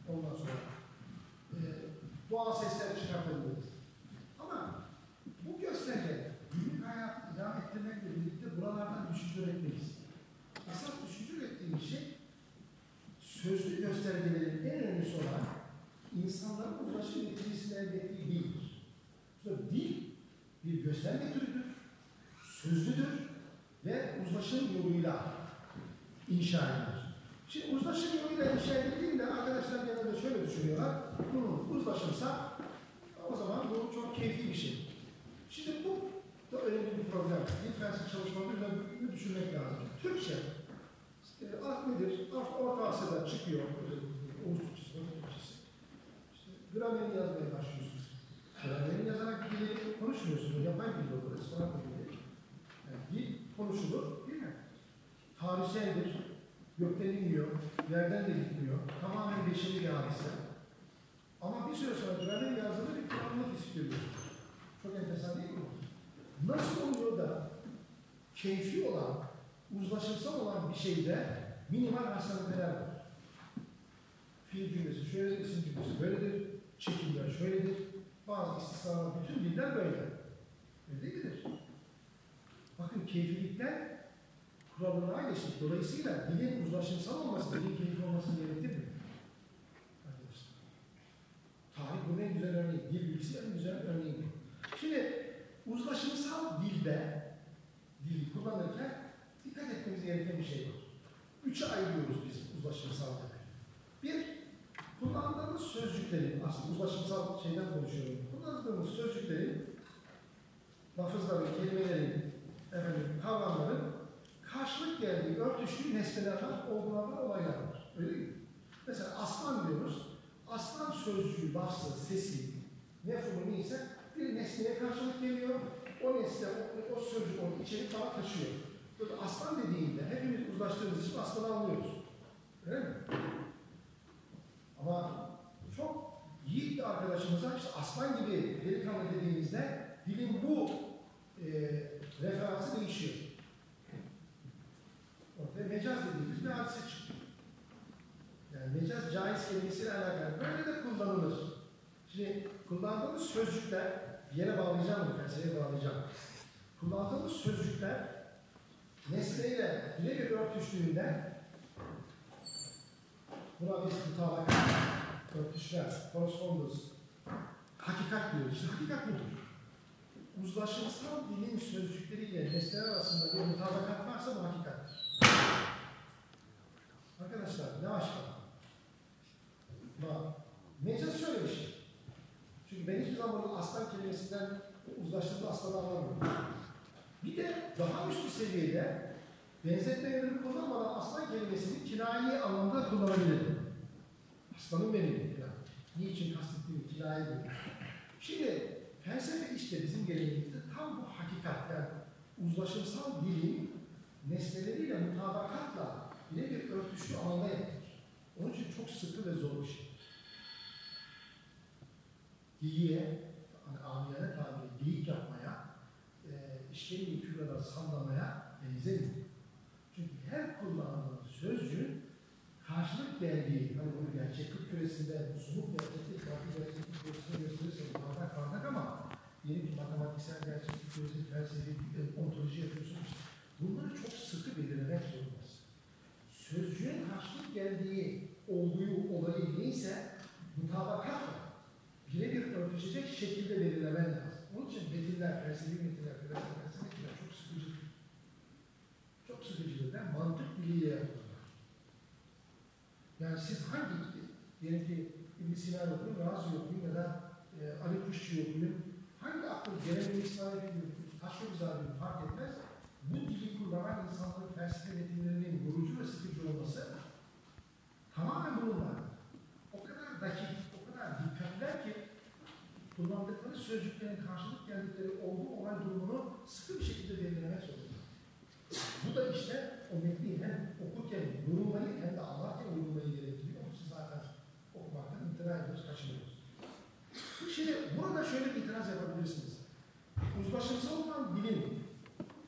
Ondan sonra e, doğal sesler çıkartabiliriz. Ama bu gösterge günlük hayatı idame ettirmekle birlikte buralardan düşünce üretmeyiz. Esas düşünce ürettiğimiz şey sözlü göstergelerin en önemlisi olan insanların ulaşım neticesinde elde ettiği dildir. Sonra dil bir gösterge türüdür, sözlüdür ve uzlaşım yoluyla inşa edilir. Şimdi uzlaşım yoluyla inşa edildiğinde arkadaşlar genelde şöyle düşünüyorlar. Hı, uzlaşırsa o zaman bu çok keyifli bir şey. Şimdi bu da önemli bir problem. Dil felsefe çalışmalarında bunu düşünmek lazım. Türkçe e, alt nedir? Alt Orta Asya'da çıkıyor. Oğuz Türkçesi, Batı Türkçesi. İşte gramerini yazmaya başlıyorsunuz. Gramerini yazarak dili konuşmuyorsunuz. Yapay dil olur, Esperanto dili. Yani dil konuşulur? Tarihseldir, gökten inmiyor, yerden de gitmiyor. Tamamen beşeri bir. Ama bir süre sonra gramer yazdığında bir kurallık istiyorsunuz. Çok enteresan değil mi? Nasıl oluyor da keyfi olan, uzlaşımsal olan bir şeyde minimal hastaneler var? Fiil cümlesi şöyledir, isim cümlesi böyledir, çekimler şöyledir, bazı istisnalar, bütün diller böyle. Öyle değil midir? Bakın keyfilikler kuralına ayrıştık. Dolayısıyla dilin uzlaşımsal olması, dilin keyifli olması gerektir mi? Arkadaşlar. Tarih bunun en güzel örneği. Dil bilgisi en güzel örneği. Şimdi uzlaşımsal dilde dili kullanırken dikkat etmemiz gereken bir şey var. Üçe ayırıyoruz biz uzlaşımsal dili. Bir, kullandığımız sözcüklerin, aslında uzlaşımsal şeyden konuşuyorum. Kullandığımız sözcüklerin, lafızların, kelimelerin, efendim, kavramların karşılık geldiği, örtüştüğü nesneler var, olgular var, olaylar var. Öyle mi? Mesela aslan diyoruz. Aslan sözcüğü, lafzı, sesi, mefhumu neyse bir nesneye karşılık geliyor. O nesne, o, o sözcük onu içeri daha taşıyor. Böyle aslan dediğinde hepimiz uzlaştığımız için aslanı anlıyoruz. Öyle mi? Ama çok yiğit bir arkadaşımıza işte aslan gibi delikanlı dediğimizde dilin bu e, referansı değişiyor. Ortaya mecaz dediğimiz bir hadise çıkıyor. Yani mecaz caiz kelimesiyle alakalı. Böyle de kullanılır. Şimdi kullandığımız sözcükler, bir yere bağlayacağım bunu, felsefeye bağlayacağım. Kullandığımız sözcükler nesneyle birebir örtüştüğünde buna biz mutabakat, örtüşler, correspondence, hakikat diyoruz. İşte hakikat budur. Uzlaşımsal dilin sözcükleriyle nesneler arasında bir mutabakat varsa bu hakikattir. Arkadaşlar başka? Bak, mecaz şöyle bir şey. Çünkü ben hiçbir zaman aslan kelimesinden uzlaştığımda aslanı anlamıyorum. Bir de daha üst bir seviyede benzetmeleri kullanmadan aslan kelimesini kinayi anlamda kullanabilirim. Aslanım benim. Yani. Niçin kastettiğim kinayi bu. Şimdi felsefe işte bizim geleneğimizde tam bu hakikat yani uzlaşımsal dilin nesneleriyle mutabakatla birebir örtüşlü alanda yapılır. Onun için çok sıkı ve zor bir şey. Geyiğe, hani amiyane tabiri geyik yapmaya, e, işkembeyi kübrada sallamaya benzemiyor. Çünkü her kullanılan sözcüğün karşılık geldiği, hani bunu gerçeklik küresinde, somut gerçeklik, farklı gerçeklik küresinde gösterirseniz bardak bardak ama diyelim ki matematiksel gerçeklik küresi, felsefi, ontoloji yapıyorsunuz. Bunları çok sıkı belirlemek zorundasın. Sözcüğün karşılık geldiği olguyu, olayı neyse mutabakatla birebir örtüşecek şekilde belirlemen lazım. Onun için metinler, felsefi metinler, felsefi metinler çok sıkıcı. Çok sıkıcıdır. Mantık diliyle yapılırlar. Yani siz hangi, diyelim ki İbn Sina okuyun, Razi okuyun ya da e, Ali Kuşçu'yu okuyun, hangi akıl bir İslam'ı okuyun, Taşlı Güzelliğini fark etmez, bu dili kullanan insanların felsefe metinlerinin vurucu ve sıkıcı olması tamamen bulunmaz. O kadar dakik, o kadar dikkatler ki kullandıkları sözcüklerin karşılık geldikleri olgu olay durumunu sıkı bir şekilde belirlemek zorunda. Bu da işte o metni hem okurken yorumlayı hem de anlarken yorumlayı gerektiriyor. İçin zaten okumaktan imtina ediyoruz, kaçınıyoruz. Şimdi burada şöyle bir itiraz yapabilirsiniz. Uzlaşımsal olan dilin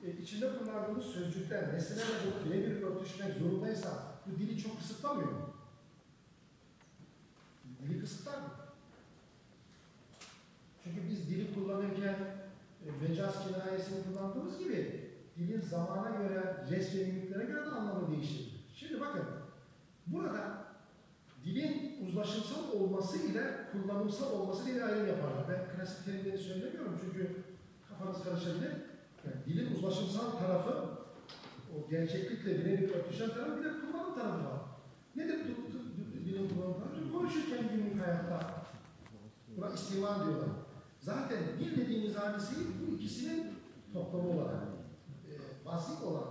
e, içinde kullandığımız sözcükler nesnelerle bu birebir örtüşmek zorundaysa bu dili çok kısıtlamıyor mu? Dili kısıtlar mı? Çünkü biz dili kullanırken e, mecaz kinayesini kullandığımız gibi dilin zamana göre, ve mimiklere göre de anlamı değişir. Şimdi bakın, burada dilin uzlaşımsal olması ile kullanımsal olması diye bir ayrım yaparlar. Ben klasik terimleri söylemiyorum çünkü kafanız karışabilir. Dilin uzlaşımsal tarafı, o gerçeklikle birebir örtüşen tarafı bir de kullanım tarafı var. Nedir dilin kullanım tarafı? Konuşurken günlük hayatta buna istimal diyorlar. Zaten dil dediğimiz hadisi bu ikisinin toplamı olarak e, basit olan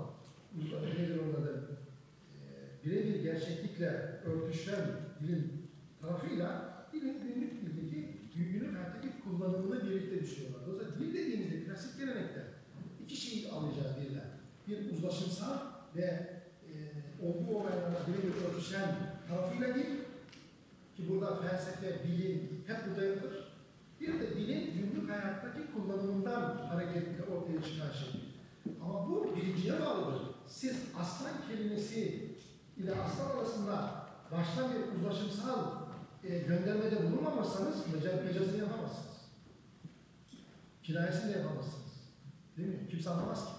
nedir onun? E, birebir gerçeklikle örtüşen dilin tarafıyla dilin günlük dildeki günlük hayattaki kullanımını birlikte düşünüyorlar. Dolayısıyla dil dediğimizde klasik gelenekte iki şeyi alacağı birler. Bir uzlaşımsal ve e, olgu olaylarla birebir örtüşen tarafıyla dil ki burada felsefe, bilim hep burada yapılır. Bir de dilin günlük hayattaki kullanımından hareketle ortaya çıkan şey. Ama bu birinciye bağlıdır. Siz aslan kelimesi ile aslan arasında baştan bir uzlaşımsal e, göndermede bulunmamışsanız mecaz, mecazını yapamazsınız. Kinayesini de yapamazsınız. Değil mi? Kimse anlamaz ki.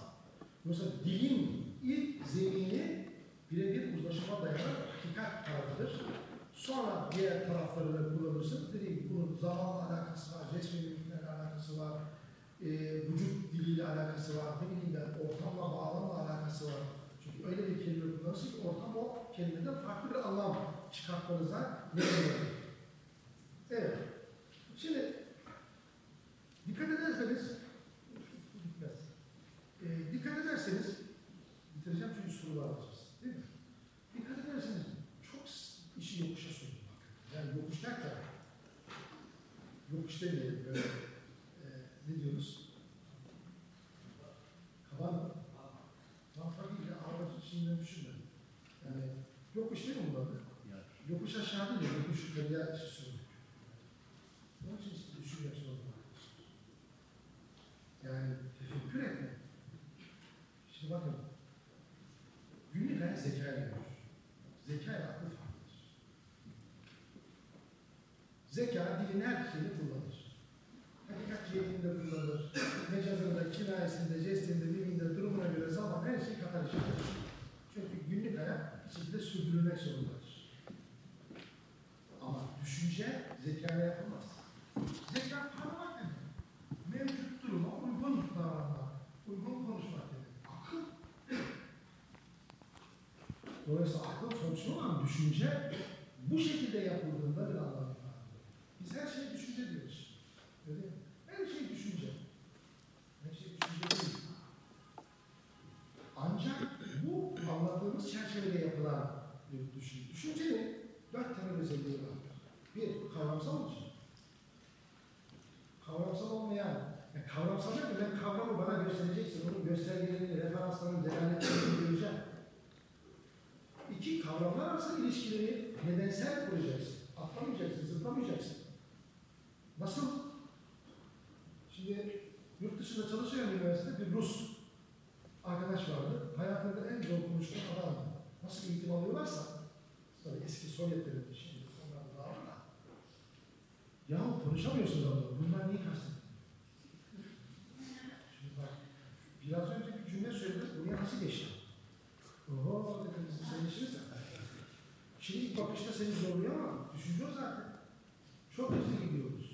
Yoksa dilin ilk zemini birebir uzlaşıma dayanan hakikat tarafıdır. Sonra diğer tarafları da kullanırsınız. Dediğim gibi bunun zamanla alakası var, resmi mimiklerle alakası var, e, vücut diliyle alakası var, ne bileyim ben, ortamla, bağlamla alakası var. Çünkü öyle bir kelime kullanırsın ki ortam o kelimeden farklı bir anlam çıkartmanıza neden olur. Evet. Şimdi dikkat ederseniz dikkat ederseniz bitireceğim çünkü sorular alacağız. Değil mi? Dikkat ederseniz çok işi yokuşa sürdüm. Yani yokuş derken yokuş demeyelim böyle e, ne diyoruz? Kaban mı? Rampa değil ya araba içinden düşünme. Yani yokuş değil mi bunun adı? Yokuş aşağı değil yokuş yukarıya sürdük. Onun için işte düşünmek zorunda. Yani tefekkür etme. Şimdi bakın, günlük hayat zeka ile görür. Zeka ile akıl farklıdır. Zeka dilin her şeyini kullanır. Hakikat cihetinde kullanır. Mecazında, kinayesinde, jestinde, miminde, durumuna göre zaman her şey katar işe Çünkü günlük hayat şekilde sürdürülmek zorundadır. Ama düşünce zekayla yapılmaz. Zeka tanımak demek. Mevcut duruma uygun davranmak, uygun konuşmak demek. Akıl Dolayısıyla akıl fonksiyonu olan düşünce bu şekilde yapıldığında bir anlam ifade ediyor. Biz her şeyi düşünce diyoruz. Öyle mi? Her şey düşünce. Her şey düşünce değil. Ancak bu anladığımız çerçevede yapılan bir düşünce. Düşüncenin dört tane özelliği var. Bir, kavramsal olacak. Kavramsal olmayan Değil mi? Ben kavramı bana göstereceksin. Onun göstergelerini, referanslarını, delaletlerini göreceğim. İki, kavramlar arasında ilişkileri nedensel kuracaksın. Atlamayacaksın, zıplamayacaksın. Nasıl? Şimdi yurt dışında çalışan bir üniversitede bir Rus arkadaş vardı. Hayatında en zor konuştuğu adamdı. Nasıl eğitim alıyorlarsa, tabii eski Sovyet devleti şimdi onlar daha var da. Yahu konuşamıyorsun adamla. Bunlar niye kastettin? Şimdi bak, biraz önce bir cümle söyledim. Buraya nasıl geçti? Oho dedim siz sen Şimdi ilk bakışta seni zorluyor ama düşünce o zaten. Çok hızlı gidiyoruz.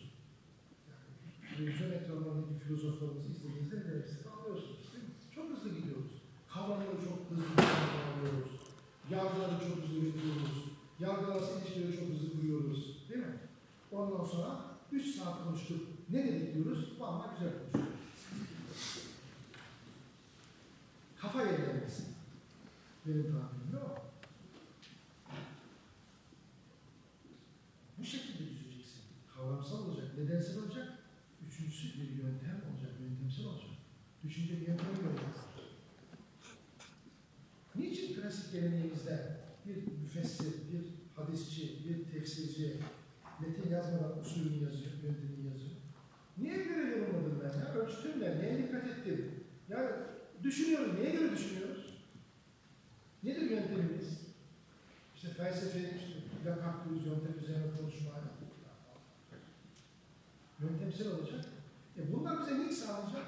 Yani, televizyon ekranlarındaki filozoflarımızı izlediğinizde ne demek istediğini anlıyorsunuz? Çok hızlı gidiyoruz. Kavramları çok hızlı alıyoruz. Yargıları çok hızlı üretiyoruz. Yargılar ilişkileri çok hızlı kuruyoruz. Değil mi? Ondan sonra 3 saat konuştuk. Ne dedik diyoruz? Vallahi güzel konuştuk. Kafa yerlenmesi. Benim tabirimle o. Bu şekilde düşüneceksin. Kavramsal olacak, nedensel olacak. Üçüncüsü bir yöntem olacak, yöntemsel olacak. Düşünce bir yöntem göreceksin. Niçin klasik geleneğimizde bir müfessir, bir hadisçi, bir tefsirci metin yazmadan usulünü yazıyor, yöntemini yazıyor? Niye göre yorumladım ben ya? Ölçtüm ben, neye dikkat ettim? Yani düşünüyoruz, neye göre düşünüyoruz? Nedir yöntemimiz? İşte felsefe, işte Descartes yöntem üzerine konuşma. Yöntemsel olacak. E bunlar bize neyi sağlayacak?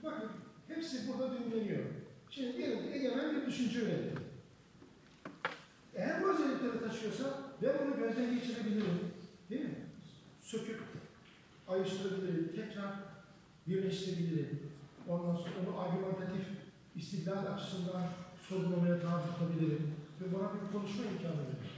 E bakın, hepsi burada düğümleniyor. Şimdi diyelim ki egemen bir düşünce üretti. Eğer bu özellikleri taşıyorsa ben bunu gözden geçirebilirim. Değil mi? Söküp ayrıştırabilirim, tekrar birleştirebilirim. Ondan sonra onu argümantatif istiklal açısından sorgulamaya tabi tutabilirim. Ve bana bir konuşma imkanı verir.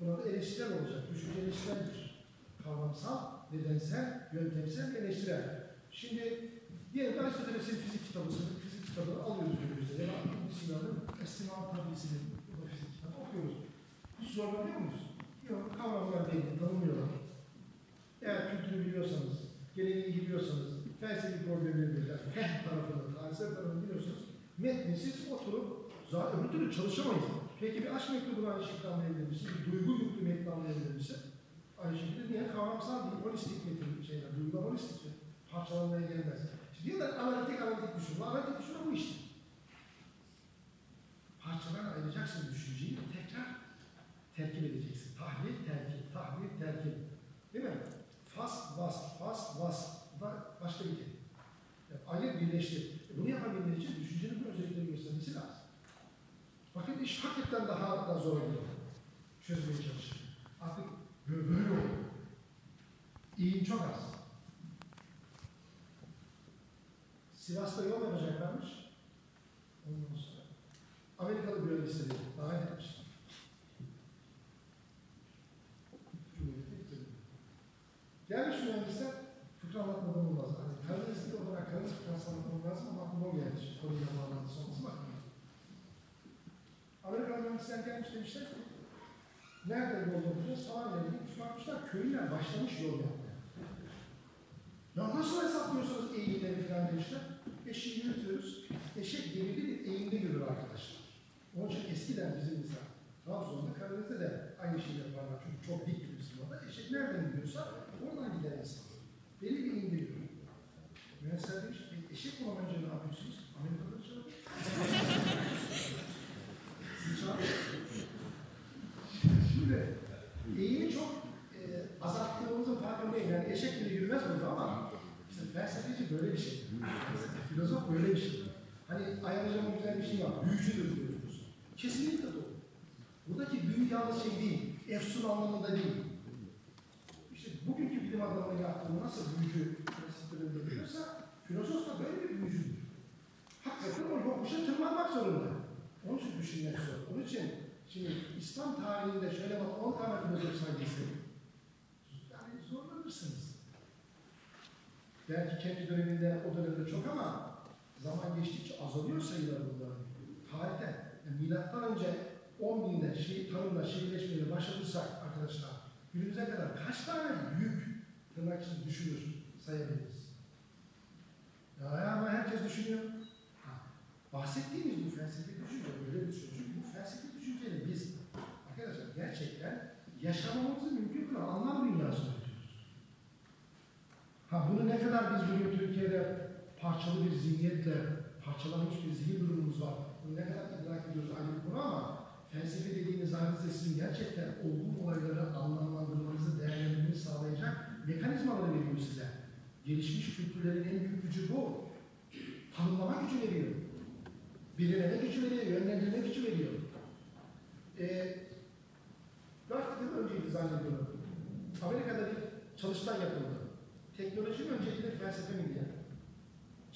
Buna da eleştirel olacak. Düşünce eleştireldir. Kavramsal, nedensel, yöntemsel, eleştirel. Şimdi diyelim Aristoteles'in fizik kitabısını, fizik kitabını alıyoruz önümüzde. Ya da İbn Sina'nın Estimal Tablisi'ni, bu fizik kitabı okuyoruz. Hiç zorlanıyor muyuz? Yok, kavramlar belli, tanımıyorlar. Eğer kültürü biliyorsanız, geleneği biliyorsanız, felsefi problemleri biliyorsanız, fehm tarafını, tarihsel tarafını biliyorsanız, metni siz oturup, zaten öbür türlü çalışamayız. Peki bir aşk mektubunu aynı şekilde anlayabilir misin? Bir duygu yüklü metni anlayabilir misin? Aynı şekilde niye? Kavramsal değil, holistik metin şeyler, duygular holistik şey. Parçalanmaya gelmez. Şimdi diyorlar analitik analitik düşün. Bu analitik düşün bu işte. Parçalara ayıracaksın düşünceyi tekrar terkip edeceksin. Tahlil, terkip, tahlil, terkip. Değil mi? Fas, vas, fas, vas. Başka bir kelime. Yani ayır, birleştir. E bunu yapabilmen için düşüncenin bu özellikleri göstermesi lazım. Bakın iş hakikaten daha da zor oluyor. Çözmeye çalışıyor. Artık böyle, oluyor. İyiyim çok az. Sivas'ta yol yapacaklarmış. Ondan sonra Amerikalı mühendisleri davet etmiş. Cumhuriyet'e gidelim. Gelmiş mühendisler fıkra anlatmadan olmaz. Hani Karadeniz'de olarak Karadeniz fıkrası anlatmam Şimdi konuyla bağlantısı olması bakmıyor. Amerikalı mühendisler gelmiş demişler ki nereden yol yapacağız falan demiş. Bakmışlar köylüler başlamış yol yapmaya. Ya nasıl hesaplıyorsunuz eğimleri falan demişler. Eşeği yürütüyoruz. Eşek gemide bir eğimde yürür arkadaşlar. Onun için eskiden bizim mesela Trabzon'da, Karadeniz'de de aynı şeyi yaparlar. Çünkü çok dik bir bizim. Eşek nereden gidiyorsa oradan gider insan. Belli bir eğimde yürür. Mühendisler demiş, "E, eşek bulamayınca ne yapıyorsunuz? Amerika'da çalışıyor. Siz çalışıyorsunuz. Şimdi eğimi çok e, azalttığımızın farkındayım. Yani eşek bile yürümez burada ama işte felsefeci böyle bir şey. Filozof böyle bir şey. Hani ayarlayacağım güzel bir şey yap. Büyücüdür diyorsunuz. Kesinlikle doğru. Buradaki büyü yalnız şey değil. Efsun anlamında değil. İşte bugünkü bilim adamının yaptığı nasıl büyücü prensiplerinde biliyorsa filozof da böyle bir Hakikaten o yokuşa tırmanmak zorunda. Onun için düşünmek zor. Onun için Şimdi İslam tarihinde şöyle bak 10 tane filozof sayısı. Yani zorlanırsınız. Belki kendi döneminde o dönemde çok ama zaman geçtikçe azalıyor sayılar bunların. Tarihte yani milattan önce 10 binde şey, tanımla şehirleşmeyle başlatırsak arkadaşlar günümüze kadar kaç tane büyük tırnak için düşünür sayabiliriz? Ya ama herkes düşünüyor. Bahsettiğimiz bu felsefi düşünce böyle bir şey. Bu felsefi düşünceleri biz arkadaşlar gerçekten yaşamamızı mümkün kılan anlam dünyası üretiyoruz. Ha bunu ne kadar biz bugün Türkiye'de parçalı bir zihniyetle parçalanmış bir zihin durumumuz var. Bunu ne kadar idrak ediyoruz ayrı konu ama felsefe dediğiniz hadise sizin gerçekten olgu olayları anlamlandırmanızı, değerlendirmenizi sağlayacak mekanizmaları veriyor size. Gelişmiş kültürlerin en büyük gücü bu. Tanımlama gücü veriyor. Belirleme gücü veriyor, yönlendirme gücü veriyor. Ee, dört yıl önceydi zannediyorum. Amerika'da bir çalıştay yapıldı. Teknoloji mi öncelidir, felsefe mi diye.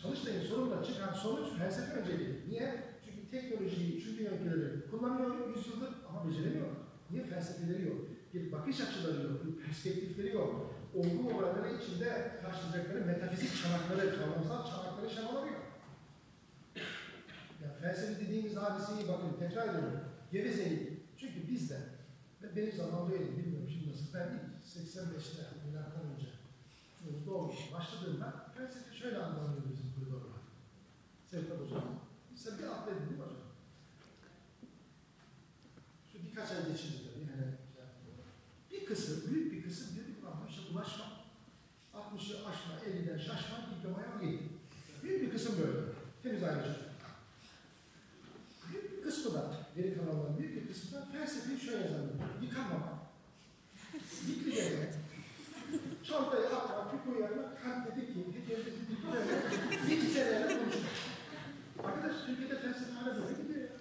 Çalıştayın sonunda çıkan sonuç felsefe önceliği. Niye? Çünkü teknolojiyi üçüncü ülkeleri kullanıyor yüzyıldır ama beceremiyor. Niye? Felsefeleri yok. Bir bakış açıları yok, bir perspektifleri yok. Olgu olayları içinde karşılayacakları metafizik çanakları, kavramsal çanakları şemalamıyor. Ya felsefe dediğimiz hadiseyi bakın tekrar ediyorum. Gevezeliği. Çünkü bizde ve benim zamanımda öyle bilmiyorum şimdi nasıl. Ben ilk 85'te milattan önce Çünkü doğmuş başladığımda felsefe şöyle anlanıyor bizim koridorda. Sevkat hocam. Sen bir atladın değil mi hocam? Şu birkaç ay geçirdi tabii. Yani şey bir kısım, büyük bir kısım dedi ki lan bu işe ulaşma. 60'ı aşma, 50'den şaşma, diplomaya yedi. Büyük bir kısım böyle. Temiz ayrıca. Kısmı da, geri kalanların büyük bir kısmı da felsefeyi şöyle yazarlar. Yıkanmamak. Dikli gezmek. Çantayı atmak, pipoyu yapmak, kalp dedi ki, böyle bir senelerle konuşmak. Arkadaş Türkiye'de felsefe hala böyle gidiyor ya.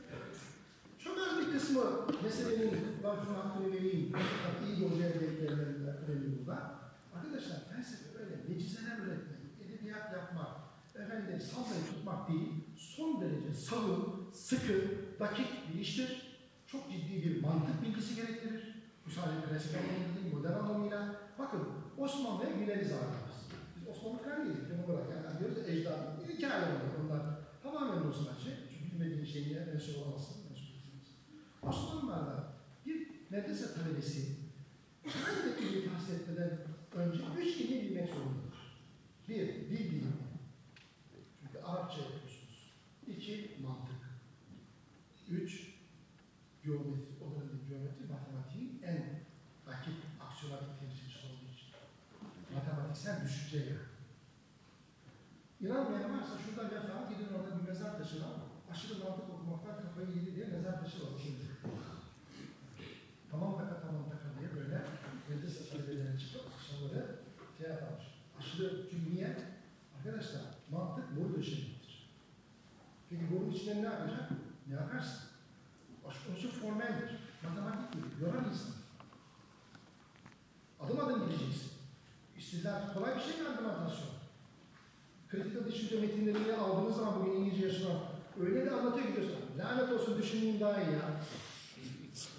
Çok az bir kısmı meselenin, şunu hakkını vereyim, tabii iyi yolcu evliliklerinde önemli burada. Arkadaşlar felsefe öyle necizeler üretmek, edebiyat yapmak, efendim sallayı tutmak değil, son derece savun, sıkı, dakik bir iştir. Çok ciddi bir mantık bilgisi gerektirir. Bu sadece klasik değil, modern anlamıyla. Bakın Osmanlı'ya güleriz abi biz. Osmanlı falan değiliz, genel olarak. Yani diyoruz ya ecdadı, hikaye onlar. Onlar tamamen nostalji. Çünkü bilmediğin şeyine mensup olamazsın. Osmanlılar'da bir medrese talebesi hangi ilmi tahsil etmeden önce üç ilmi bilmek zorundadır. Bir, dil bilimi. Çünkü Arapça yapıyorsunuz. İki, mantık. Üç, geometri. O dönemde geometri matematiğin en rakip, aksiyonel temsilcisi olduğu için. Yani. İnanmayan varsa şuradan vefa gidin orada bir mezar taşı var. Aşırı mantık okumaktan kafayı yedi diye mezar taşı var şimdi. Tamam taka tamam taka diye böyle medrese talebelerine çıkıp akşamları şey yaparmış. Aşırı çünkü niye? Arkadaşlar mantık boru döşemektir. Peki borun içinden ne yapacak? Ne yaparsın? Onun için formeldir. Matematik gibi. Yoran insan. Adım adım gideceksin. İstidlal kolay bir şey mi argumentasyon? Kritikal düşünce metinlerini aldığınız zaman bugün İngilizce yaşanan öyle de anlatıyor gidiyorsun. Lanet olsun düşüneyim daha iyi ya.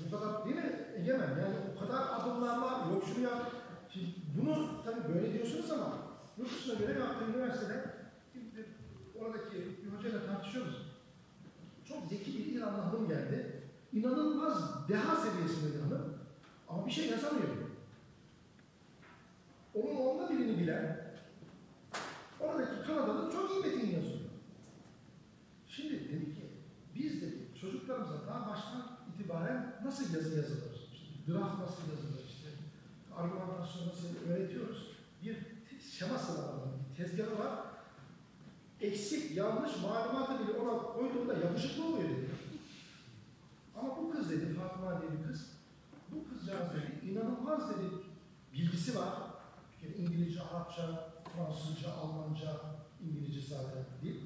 Bu kadar değil mi Egemen? Yani o kadar adımlar var, yok şunu yap. Bunu tabii böyle diyorsunuz ama yurt dışına göre yaptığım üniversitede oradaki bir hocayla tartışıyoruz. Çok zeki bir İranlı hanım geldi. İnanılmaz deha seviyesinde bir hanım. Ama bir şey yazamıyor. Onun onda birini bilen oradaki Kanadalı çok iyi metin yazıyor. Şimdi dedi ki biz dedi çocuklarımıza daha baştan itibaren nasıl yazı yazılır? İşte, draft nasıl yazılır? İşte, argümantasyon nasıl öğretiyoruz? Bir şema sınavı bir tezgahı var. Eksik, yanlış malumatı bile ona koyduğunda yapışıklı oluyor dedi. Ama bu kız dedi, Fatıma diye bir kız, bu kızcağız dedi, inanılmaz dedi, bilgisi var. Bir İngilizce, Arapça, Fransızca, Almanca, İngilizce zaten dil.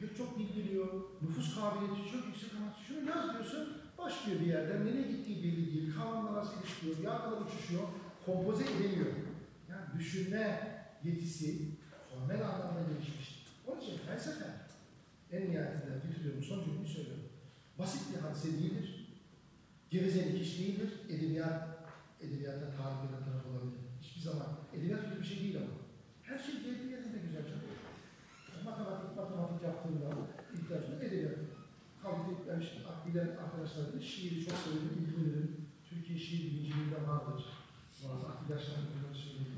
Pek çok dil biliyor, nüfus kabiliyeti çok yüksek ama şunu yaz diyorsun, başlıyor bir yerden, nereye gittiği belli değil, kavramlar nasıl ilişkiyor, yargılar uçuşuyor, kompoze edemiyor. Yani düşünme yetisi formel anlamda gelişmiş. Onun için felsefe en nihayetinde bitiriyorum, son cümleyi söylüyorum. Basit bir hadise değildir. Gevezelik iş değildir. Edebiyat, edebiyatta tarih eden taraf olabilir. Hiçbir zaman. Edebiyat kötü bir şey değil ama. Her şey geldiği yerinde güzel çalıyor. Matematik, matematik yaptığımda ilk dersinde edebiyat. Kavga etmemiş, bilen arkadaşlar dedi, şiiri çok severim, ilgilenirim. Türkiye şiir bilinciliğinde vardır. Arada arkadaşlarım bunları söyledi.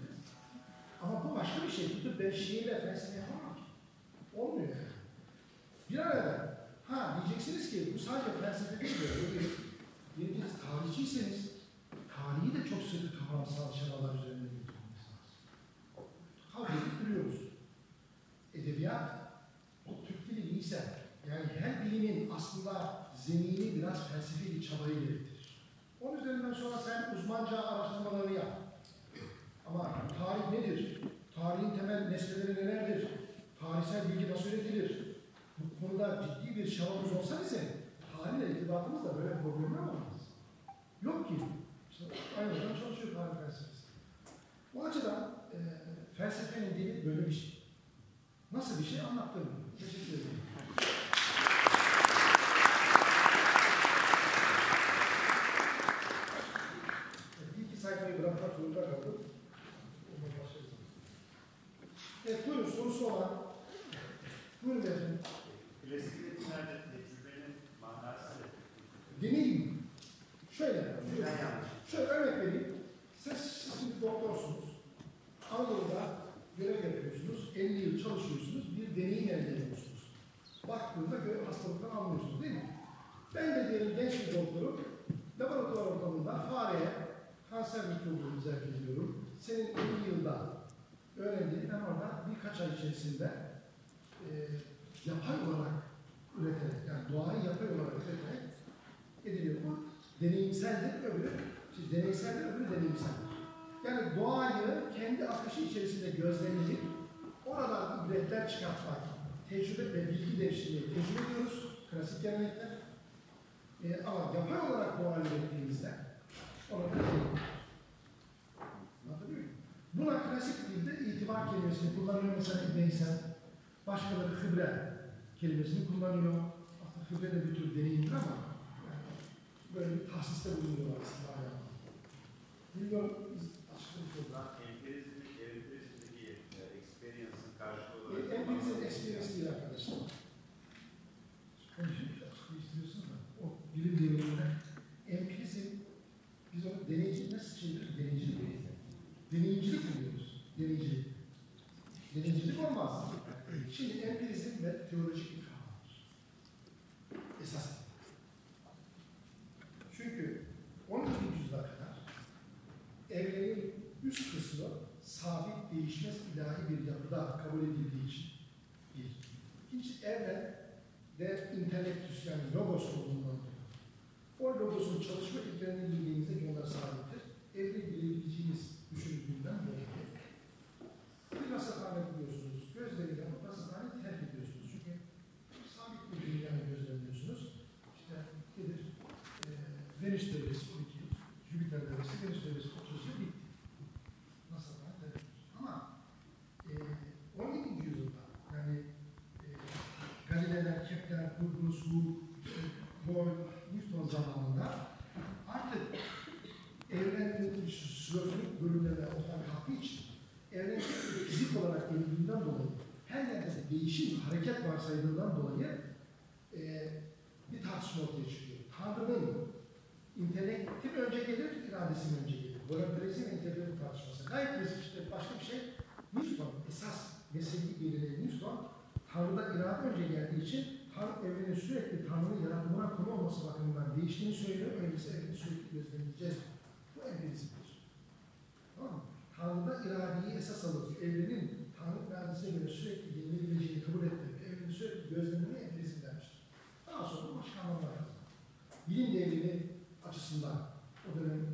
Ama bu başka bir şey. Tutup ben şiirle felsefe yapamam ki. Olmuyor yani. Bir arada. Ha diyeceksiniz ki bu sadece felsefe değil. Böyle bir, tarihçiyseniz tarihi de çok sıkı kavramsal şemalar üzerinde götürmemiz lazım. Kavrayıp duruyoruz. Edebiyat, o Türk dili iyiyse, yani her bilimin aslında zemini biraz felsefi bir çabayı gerektirir. Onun üzerinden sonra sen uzmanca araştırmaları yap. Ama tarih nedir? Tarihin temel nesneleri nelerdir? Tarihsel bilgi nasıl üretilir? Bu konuda ciddi bir çabamız olsa bize tarihle irtibatımızda böyle problemler olmaz. Yok ki. İşte aynı zamanda çalışıyor tarih felsefesi. Bu açıdan e, felsefenin dili böyle bir şey. Nasıl bir şey anlattım. Teşekkür ederim. Bir iki sayfayı bırakmak zorunda kaldım. Evet buyurun sorusu olan. Buyurun efendim. Klasik metinlerde tecrübenin manası ne? Deneyim. Şöyle. Neden yanlış? Şöyle örnek vereyim. Siz, siz şimdi doktorsunuz. Anadolu'da görev yapıyorsunuz. 50 yıl çalışıyorsunuz. Bir deneyim elde ediyorsunuz. Baktığında göre hastalıktan anlıyorsunuz değil mi? Ben de diyelim genç bir doktorum. Laboratuvar ortamında fareye kanser mikrobunu zerk ediyorum. Senin 50 yılda öğrendiğin ben orada birkaç ay içerisinde e, yapay olarak üreterek, yani doğayı yapay olarak üreterek ediliyor. Bu deneyimseldir, öbürü, şimdi deneyseldir, öbürü deneyimseldir. Yani doğayı kendi akışı içerisinde gözlemleyip oradan ibretler çıkartmak, tecrübe ve bilgi devşirmeyi tecrübe ediyoruz, klasik gelenekler. Ee, ama yapay olarak doğayı ürettiğimizde ona da deneyim. Anlatabiliyor muyum? Buna klasik dilde itibar kelimesini kullanıyor mesela İhsan. Başkaları hıbre kelimesini kullanıyor. Aslında hıbre de bir tür deneyimdir ama böyle bir tahsiste bulunuyorlar istilah yapmak. Bilmiyorum, biz açıklık yok. Buradan empirizmin, empirizmdeki e, experience'ın karşılığı E, olarak Empirizm experience değil arkadaşlar. Konuşuyor, açıklığı istiyorsunuz da. O bilim devriminde empirizm, biz onu deneycilik nasıl çeviriyoruz? Deneycilik değil. Deneyimcilik diyoruz? Deneycilik. Deneycilik olmaz. Şimdi empirizm ve teolojik bir kavramdır. Esas. Çünkü 12. yüzyıla kadar evrenin üst kısmı sabit, değişmez ilahi bir yapıda kabul edildiği için bir. İkinci evren de intelektüs yani logos olduğundan. O logosun çalışma ilkelerini bildiğimizde ki onlar sabittir. Evreni bilebileceğimiz. Bir rasathane kuruyorsunuz. Gözleriyle bu rasathaneyi terk ediyorsunuz. Çünkü sabit bir dünyayı gözlemliyorsunuz. İşte nedir? Ee, Venüs devresi 12 yıl. Jüpiter devresi, Venüs devresi 30 yıl bitti. Rasathane terk ediyorsunuz. Ama e, 17. yüzyılda yani e, Galileler, Kepler, Hurgus, Hooke, işte Boyle, Newton zamanında artık evrenin sürofönik bölümlerine ortadan kalktığı için evren fizik olarak görüldüğünden dolayı her yerde değişim, hareket varsaydığından dolayı e, bir tartışma ortaya çıkıyor. Tanrı'nın intelekti mi önce gelir, iradesi mi önce gelir? Volatilizm entelektüel tartışması. Basit işte başka bir şey. Newton, esas meseleyi belirleyen Newton, Tanrı'da irade önce geldiği için Tanrı evrenin sürekli Tanrı'nın yaratımına konu olması bakımından değiştiğini söylüyor. Öyleyse evreni sürekli gözlemleyeceğiz. Bu empirizmdir. Tamam mı? Tanrı'da iradeyi esas alır. Evrenin Tanrı iradesine göre sürekli kabul etmek, sürekli gözlemlemeyi empirizm demiştir. Daha sonra başka anlamlar kazanır. Bilim devrimi açısından o dönem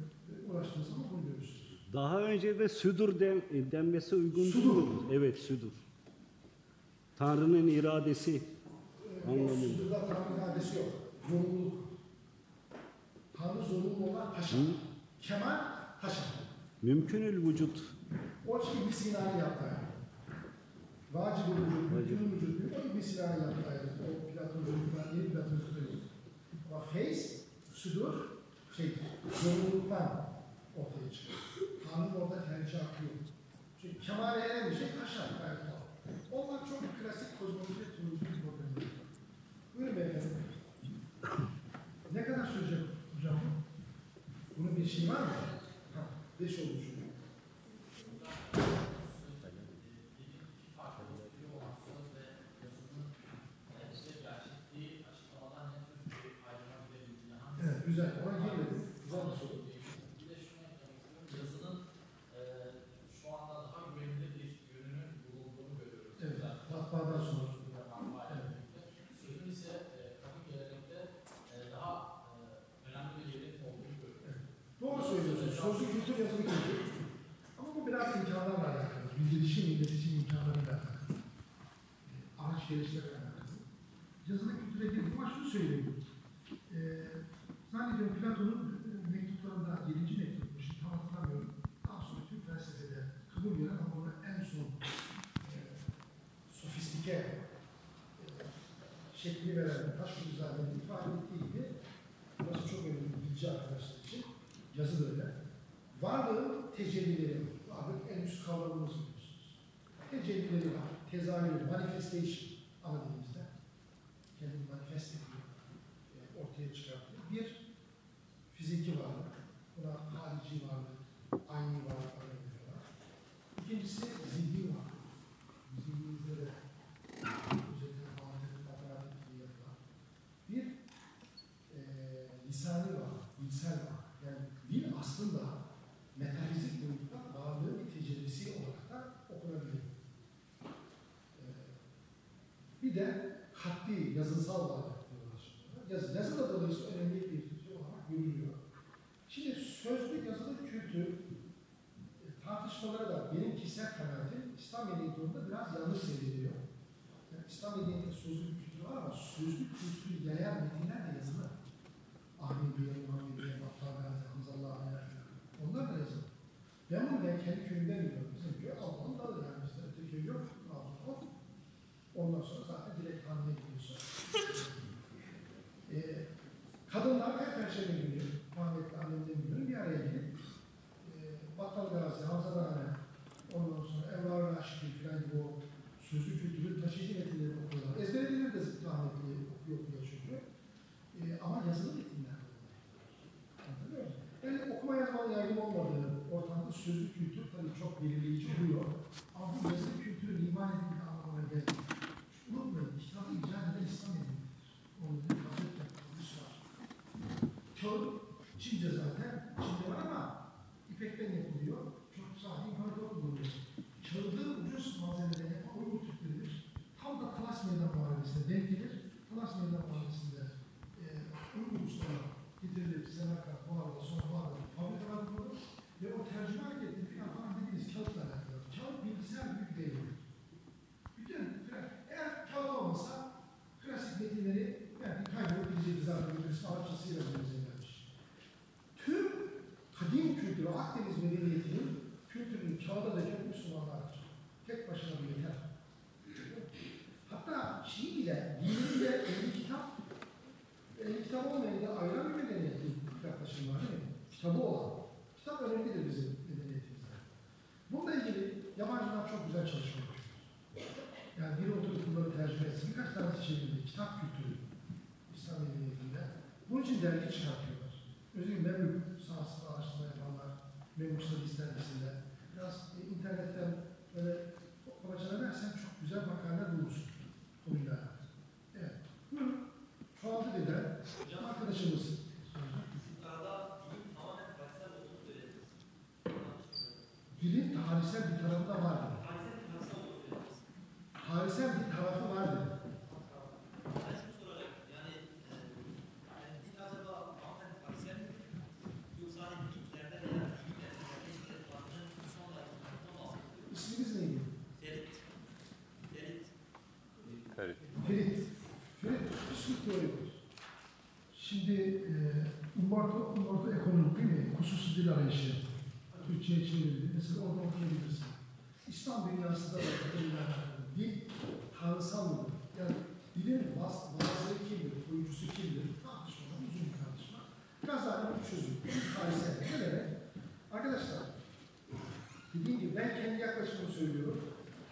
uğraştığımız zaman bunu görürsünüz. Daha önce de südur den, denmesi uygun Sudur. değil? Evet südur. Tanrı'nın iradesi Ee, Anladım. Sudurda Tanrı iradesi yok. Zorunluluk. Tanrı zorunlu olan paşa. Hı. Kemal paşa. mümkünül vücut. O için İbn Sina'yı yaptı. Vacib-ül vücut, mümkün vücut. O İbn Sina'yı yaptı. O Platon çocuklar, yeni Platon çocuklar. Ama feys, sudur, şey, zorunluluktan ortaya çıkıyor. Tanrı'nın orada tercih hakkı yok. Çünkü kemale eren bir şey taşar. gayet. Onlar çok klasik kozmoloji ve teoloji problemleri. Buyurun beyefendi. Ne kadar sürecek hocam bu? Bunun bir şey var mı? Ha, beş oldu geliştirmeyle alakalı. Yazılı kültüre girdim ama şunu söyleyeyim. E, zannediyorum Platon'un qat'iy yozilsal va ipekten yapılıyor. Çok sahne imparator kullanıyor. Kağıdı ucuz malzemeden yapan uygun Türkleridir. Tam da Talas Meydan Muharebesi'ne denk gelir. Talas Meydan Muharebesi'nde e, uygun ustalar getirilir. Semerkant, Muharebe, sonra Muharebe fabrikalar kurulur. Ve o tercüme hareketleri falan falan dediğiniz kağıtla alakalı. Kağıt bilgisayar büyük değil. Bütün eğer kağıt olmasa klasik metinleri belki kaybolup gidecekti zaten Arapçasıyla benzemiş. Tüm kültürü Akdeniz medeniyetinin kültürünü kağıda döken Müslümanlardır. Tek başına bir yeter. Hatta Şii bile dininde ehli kitap ehli kitap olmayan da ayrı bir medeniyet yaklaşım var değil mi? Kitabı olan. Kitap önemlidir bizim medeniyetimizde. Bununla ilgili yabancılar çok güzel çalışma. Yani bir oturup bunları tercüme etsin. Birkaç tanesi çevrildi. Kitap kültürü. İslam medeniyetinde. Bunun için dergi çıkartıyorlar. Özellikle Memlük sahasında araştırma Studies dergisinde. Biraz e, internetten böyle kovacan edersen çok güzel makaleler bulursun konuyla alakalı. Evet. Buyurun. Çoğaldı dediler. Hocam arkadaşımız. Dilin tarihsel bir tarafı da var dedi. Tarihsel bir tarafı var dedi. Ben şunu soracağım. Yani, e, yani dil acaba tamamen tarihsel mi? Yoksa hani mitlerde veya dini metinlerde işte Tanrı'nın insan hayatından bahsediyor. İsminiz neydi? Ferit. Ferit. Ferit. Ferit. Ferit üstün teoridir. Şimdi e, Umberto, Umberto Eco'nun değil mi? Kusursuz dil arayışı. Türkçe'ye çevrildi. Mesela orada okuyabilirsin. İslam dünyasında da dille alakalı. Dil tanrısal mıdır? Yani dilin vas, vaazları kimdir? Oyuncusu kimdir? Tartışmalar, uzun bir tartışma. Daha bir çözüm. Tarihsel. Ne demek? Arkadaşlar, dediğim gibi ben kendi yaklaşımımı söylüyorum.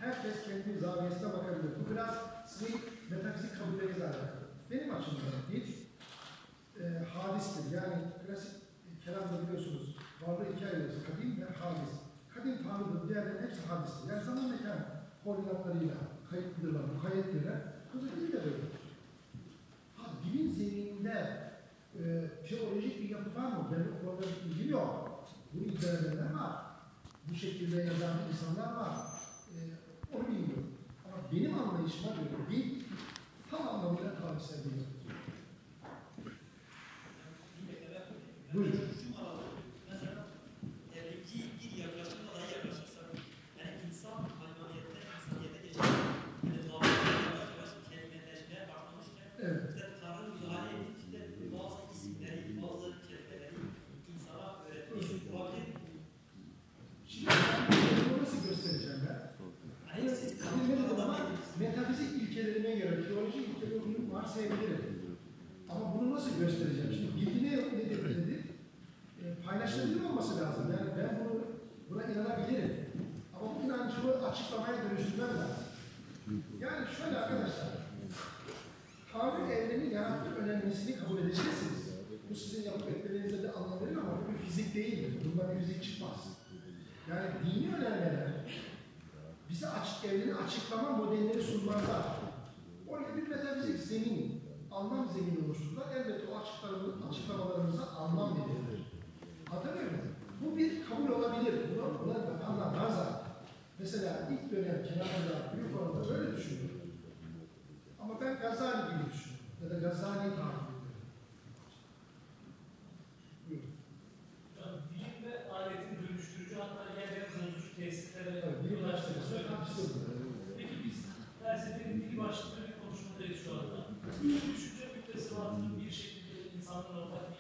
Herkes kendi zaviyesine bakabilir. Bu biraz sizin metafizik kabullerinizle alakalı. Benim açımdan e, hadistir. Yani klasik kelamda biliyorsunuz varlığı iki ayırırız. Kadim ve hadis. Kadim tanrıdır. Diğerlerin hepsi hadistir. Yani zaman mekan koordinatlarıyla kayıtlıdırlar, mukayyettirler. Bu da dil de böyle. Ha, dilin zemininde e, teolojik bir yapı var mı? O konuda bir bilgim yok. Bunu iddia edenler var. Bu şekilde yazan insanlar var. E, onu bilmiyorum. Ama benim anlayışıma göre dil tam anlamıyla tarihsel bir yapı. Buyurun. Hücum aralığı. Mesela evrimci bir yaklaşım daha yaklaşırsak yani insan hayvaniyetten insaniyete geçen yani davranışlar yavaş yavaş kelimeleşmeye başlamışken evet. işte Tanrı müdahale ettikçe bazı isimleri, bazı kelimeleri insana öğretmiş olabilir. Şimdi ben nasıl göstereceğim ben? Yani siz kabul ama metafizik ilkelerine göre, teolojik ilkelerine varsayabilirim. Ama bunu nasıl göstereceğim? Şimdi bilgi ne, ne paylaşılabilir olması lazım. Yani ben bunu buna inanabilirim. Ama bu inancımı açıklamaya dönüştürmem lazım. Yani şöyle arkadaşlar, Tanrı evreni yarattığı önemlisini kabul edebilirsiniz. Bu sizin yapıp etmelerinize de anlam verir ama bu bir fizik değildir. Bundan bir fizik çıkmaz. Yani dini önermeler bize açık, evreni açıklama modelleri sunmazlar. Orada bir metafizik zemin, anlam zemini oluştururlar. Elbette o açıklamalarımıza, anlam verilir. Anlatabiliyor muyum? Bu bir kabul olabilir. Buna, buna bakanlar bazen. Mesela ilk dönem kenarda büyük oranda böyle düşünüyor. Ama ben Gazali gibi düşünüyorum. Ya da Gazali'yi takip ediyorum. Buyurun. Hocam, bilim ve aletin dönüştürücü hatta yer yer bozucu tesislere Evet, bir üniversitesinde tartışıldı. Peki biz felsefenin dil başlıklı bir konuşmadayız şu anda. Üç düşünce müktesebatının bir şekilde insanların ortak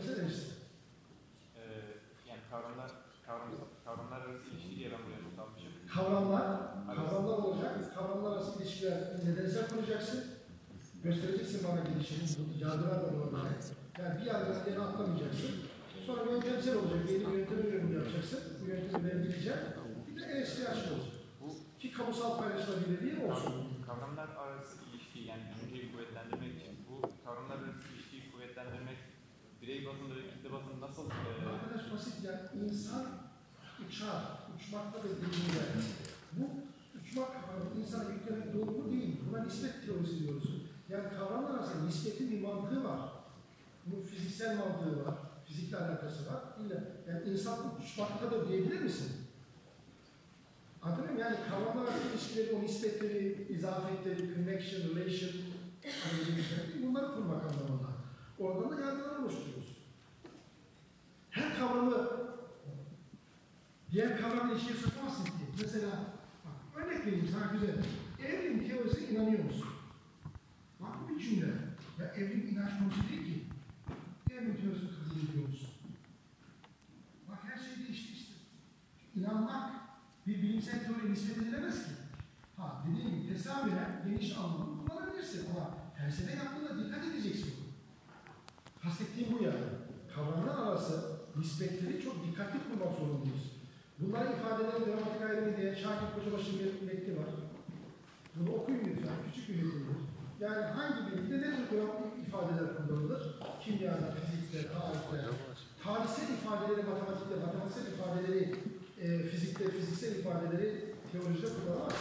eleştiri, yöntemsel eleştiri. E, yani kavramlar, kavramsal, kavramlar arası ilişki diye ben buraya not almışım. Kavramlar, kavramlar olacak. Kavramlar arası ilişkiler nedensel kuracaksın. Göstereceksin bana gelişini. Bu yargılar da olacak. Yani bir yargıdan diğerine atlamayacaksın. Sonra yöntemsel olacak. Yeni bir yöntem ürünü yapacaksın. Bu yöntemi ben bileceğim. Bir de eleştiri açık olacak. Ki kamusal paylaşılabilirliği olsun. Kavramlar arası ilişki, yani düşünceyi kuvvetlendirmek için bu kavramlar arası ilişkiyi kuvvetlendirmek birey bazında ve kitle bazında nasıl e, Arkadaş basit yani insan uçar, uçmakta da dilinde. Bu uçmak kavramı insana yüklemek doğru değil. Buna nispet teorisi diyoruz. Yani kavramlar arasında nispetin bir mantığı var. Bunun fiziksel mantığı var. Fizikle alakası var. İlla, yani insan uçmakta da diyebilir misin? Anladın? Yani kavramlar arası ilişkileri, o nispetleri, izafetleri, connection, relation, bunları kurmak anlamında. Oradan da yargılar oluşturuyoruz. Her kavramı diğer kavramla ilişkiye sokamazsın ki. Mesela bak, örnek vereyim sana güzel. Evrim teorisine inanıyor musun? Bak bu bir cümle. Ya evrim inanç konusu değil ki. Evrim teorisini kabul ediyor musun? Bak her şey değişti işte. İnanmak bir bilimsel teoriye nispet edilemez ki. Ha dediğim gibi tesamülen geniş anlamda kullanabilirsin ama felsefe yaptığında dikkat edeceksin. Kastettiğim bu yani. Kavramlar arası nispetleri çok dikkatli kurmak zorundayız. Bunların ifadeleri dramatik ayrımı diye Şakir Kocabaşı'nın bir metni var. Bunu okuyun lütfen. Küçük bir metindir. Yani hangi bilgide ne tür dramatik ifadeler kullanılır? Kimyada, fizikte, tarihte. Tarihsel ifadeleri matematikte, matematiksel ifadeleri e, fizikte, fiziksel ifadeleri teolojide kullanamaz.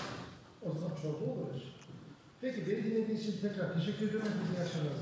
O zaman çorba olur. Peki beni dinlediğiniz için tekrar teşekkür ediyorum. Hepinize iyi akşamlar.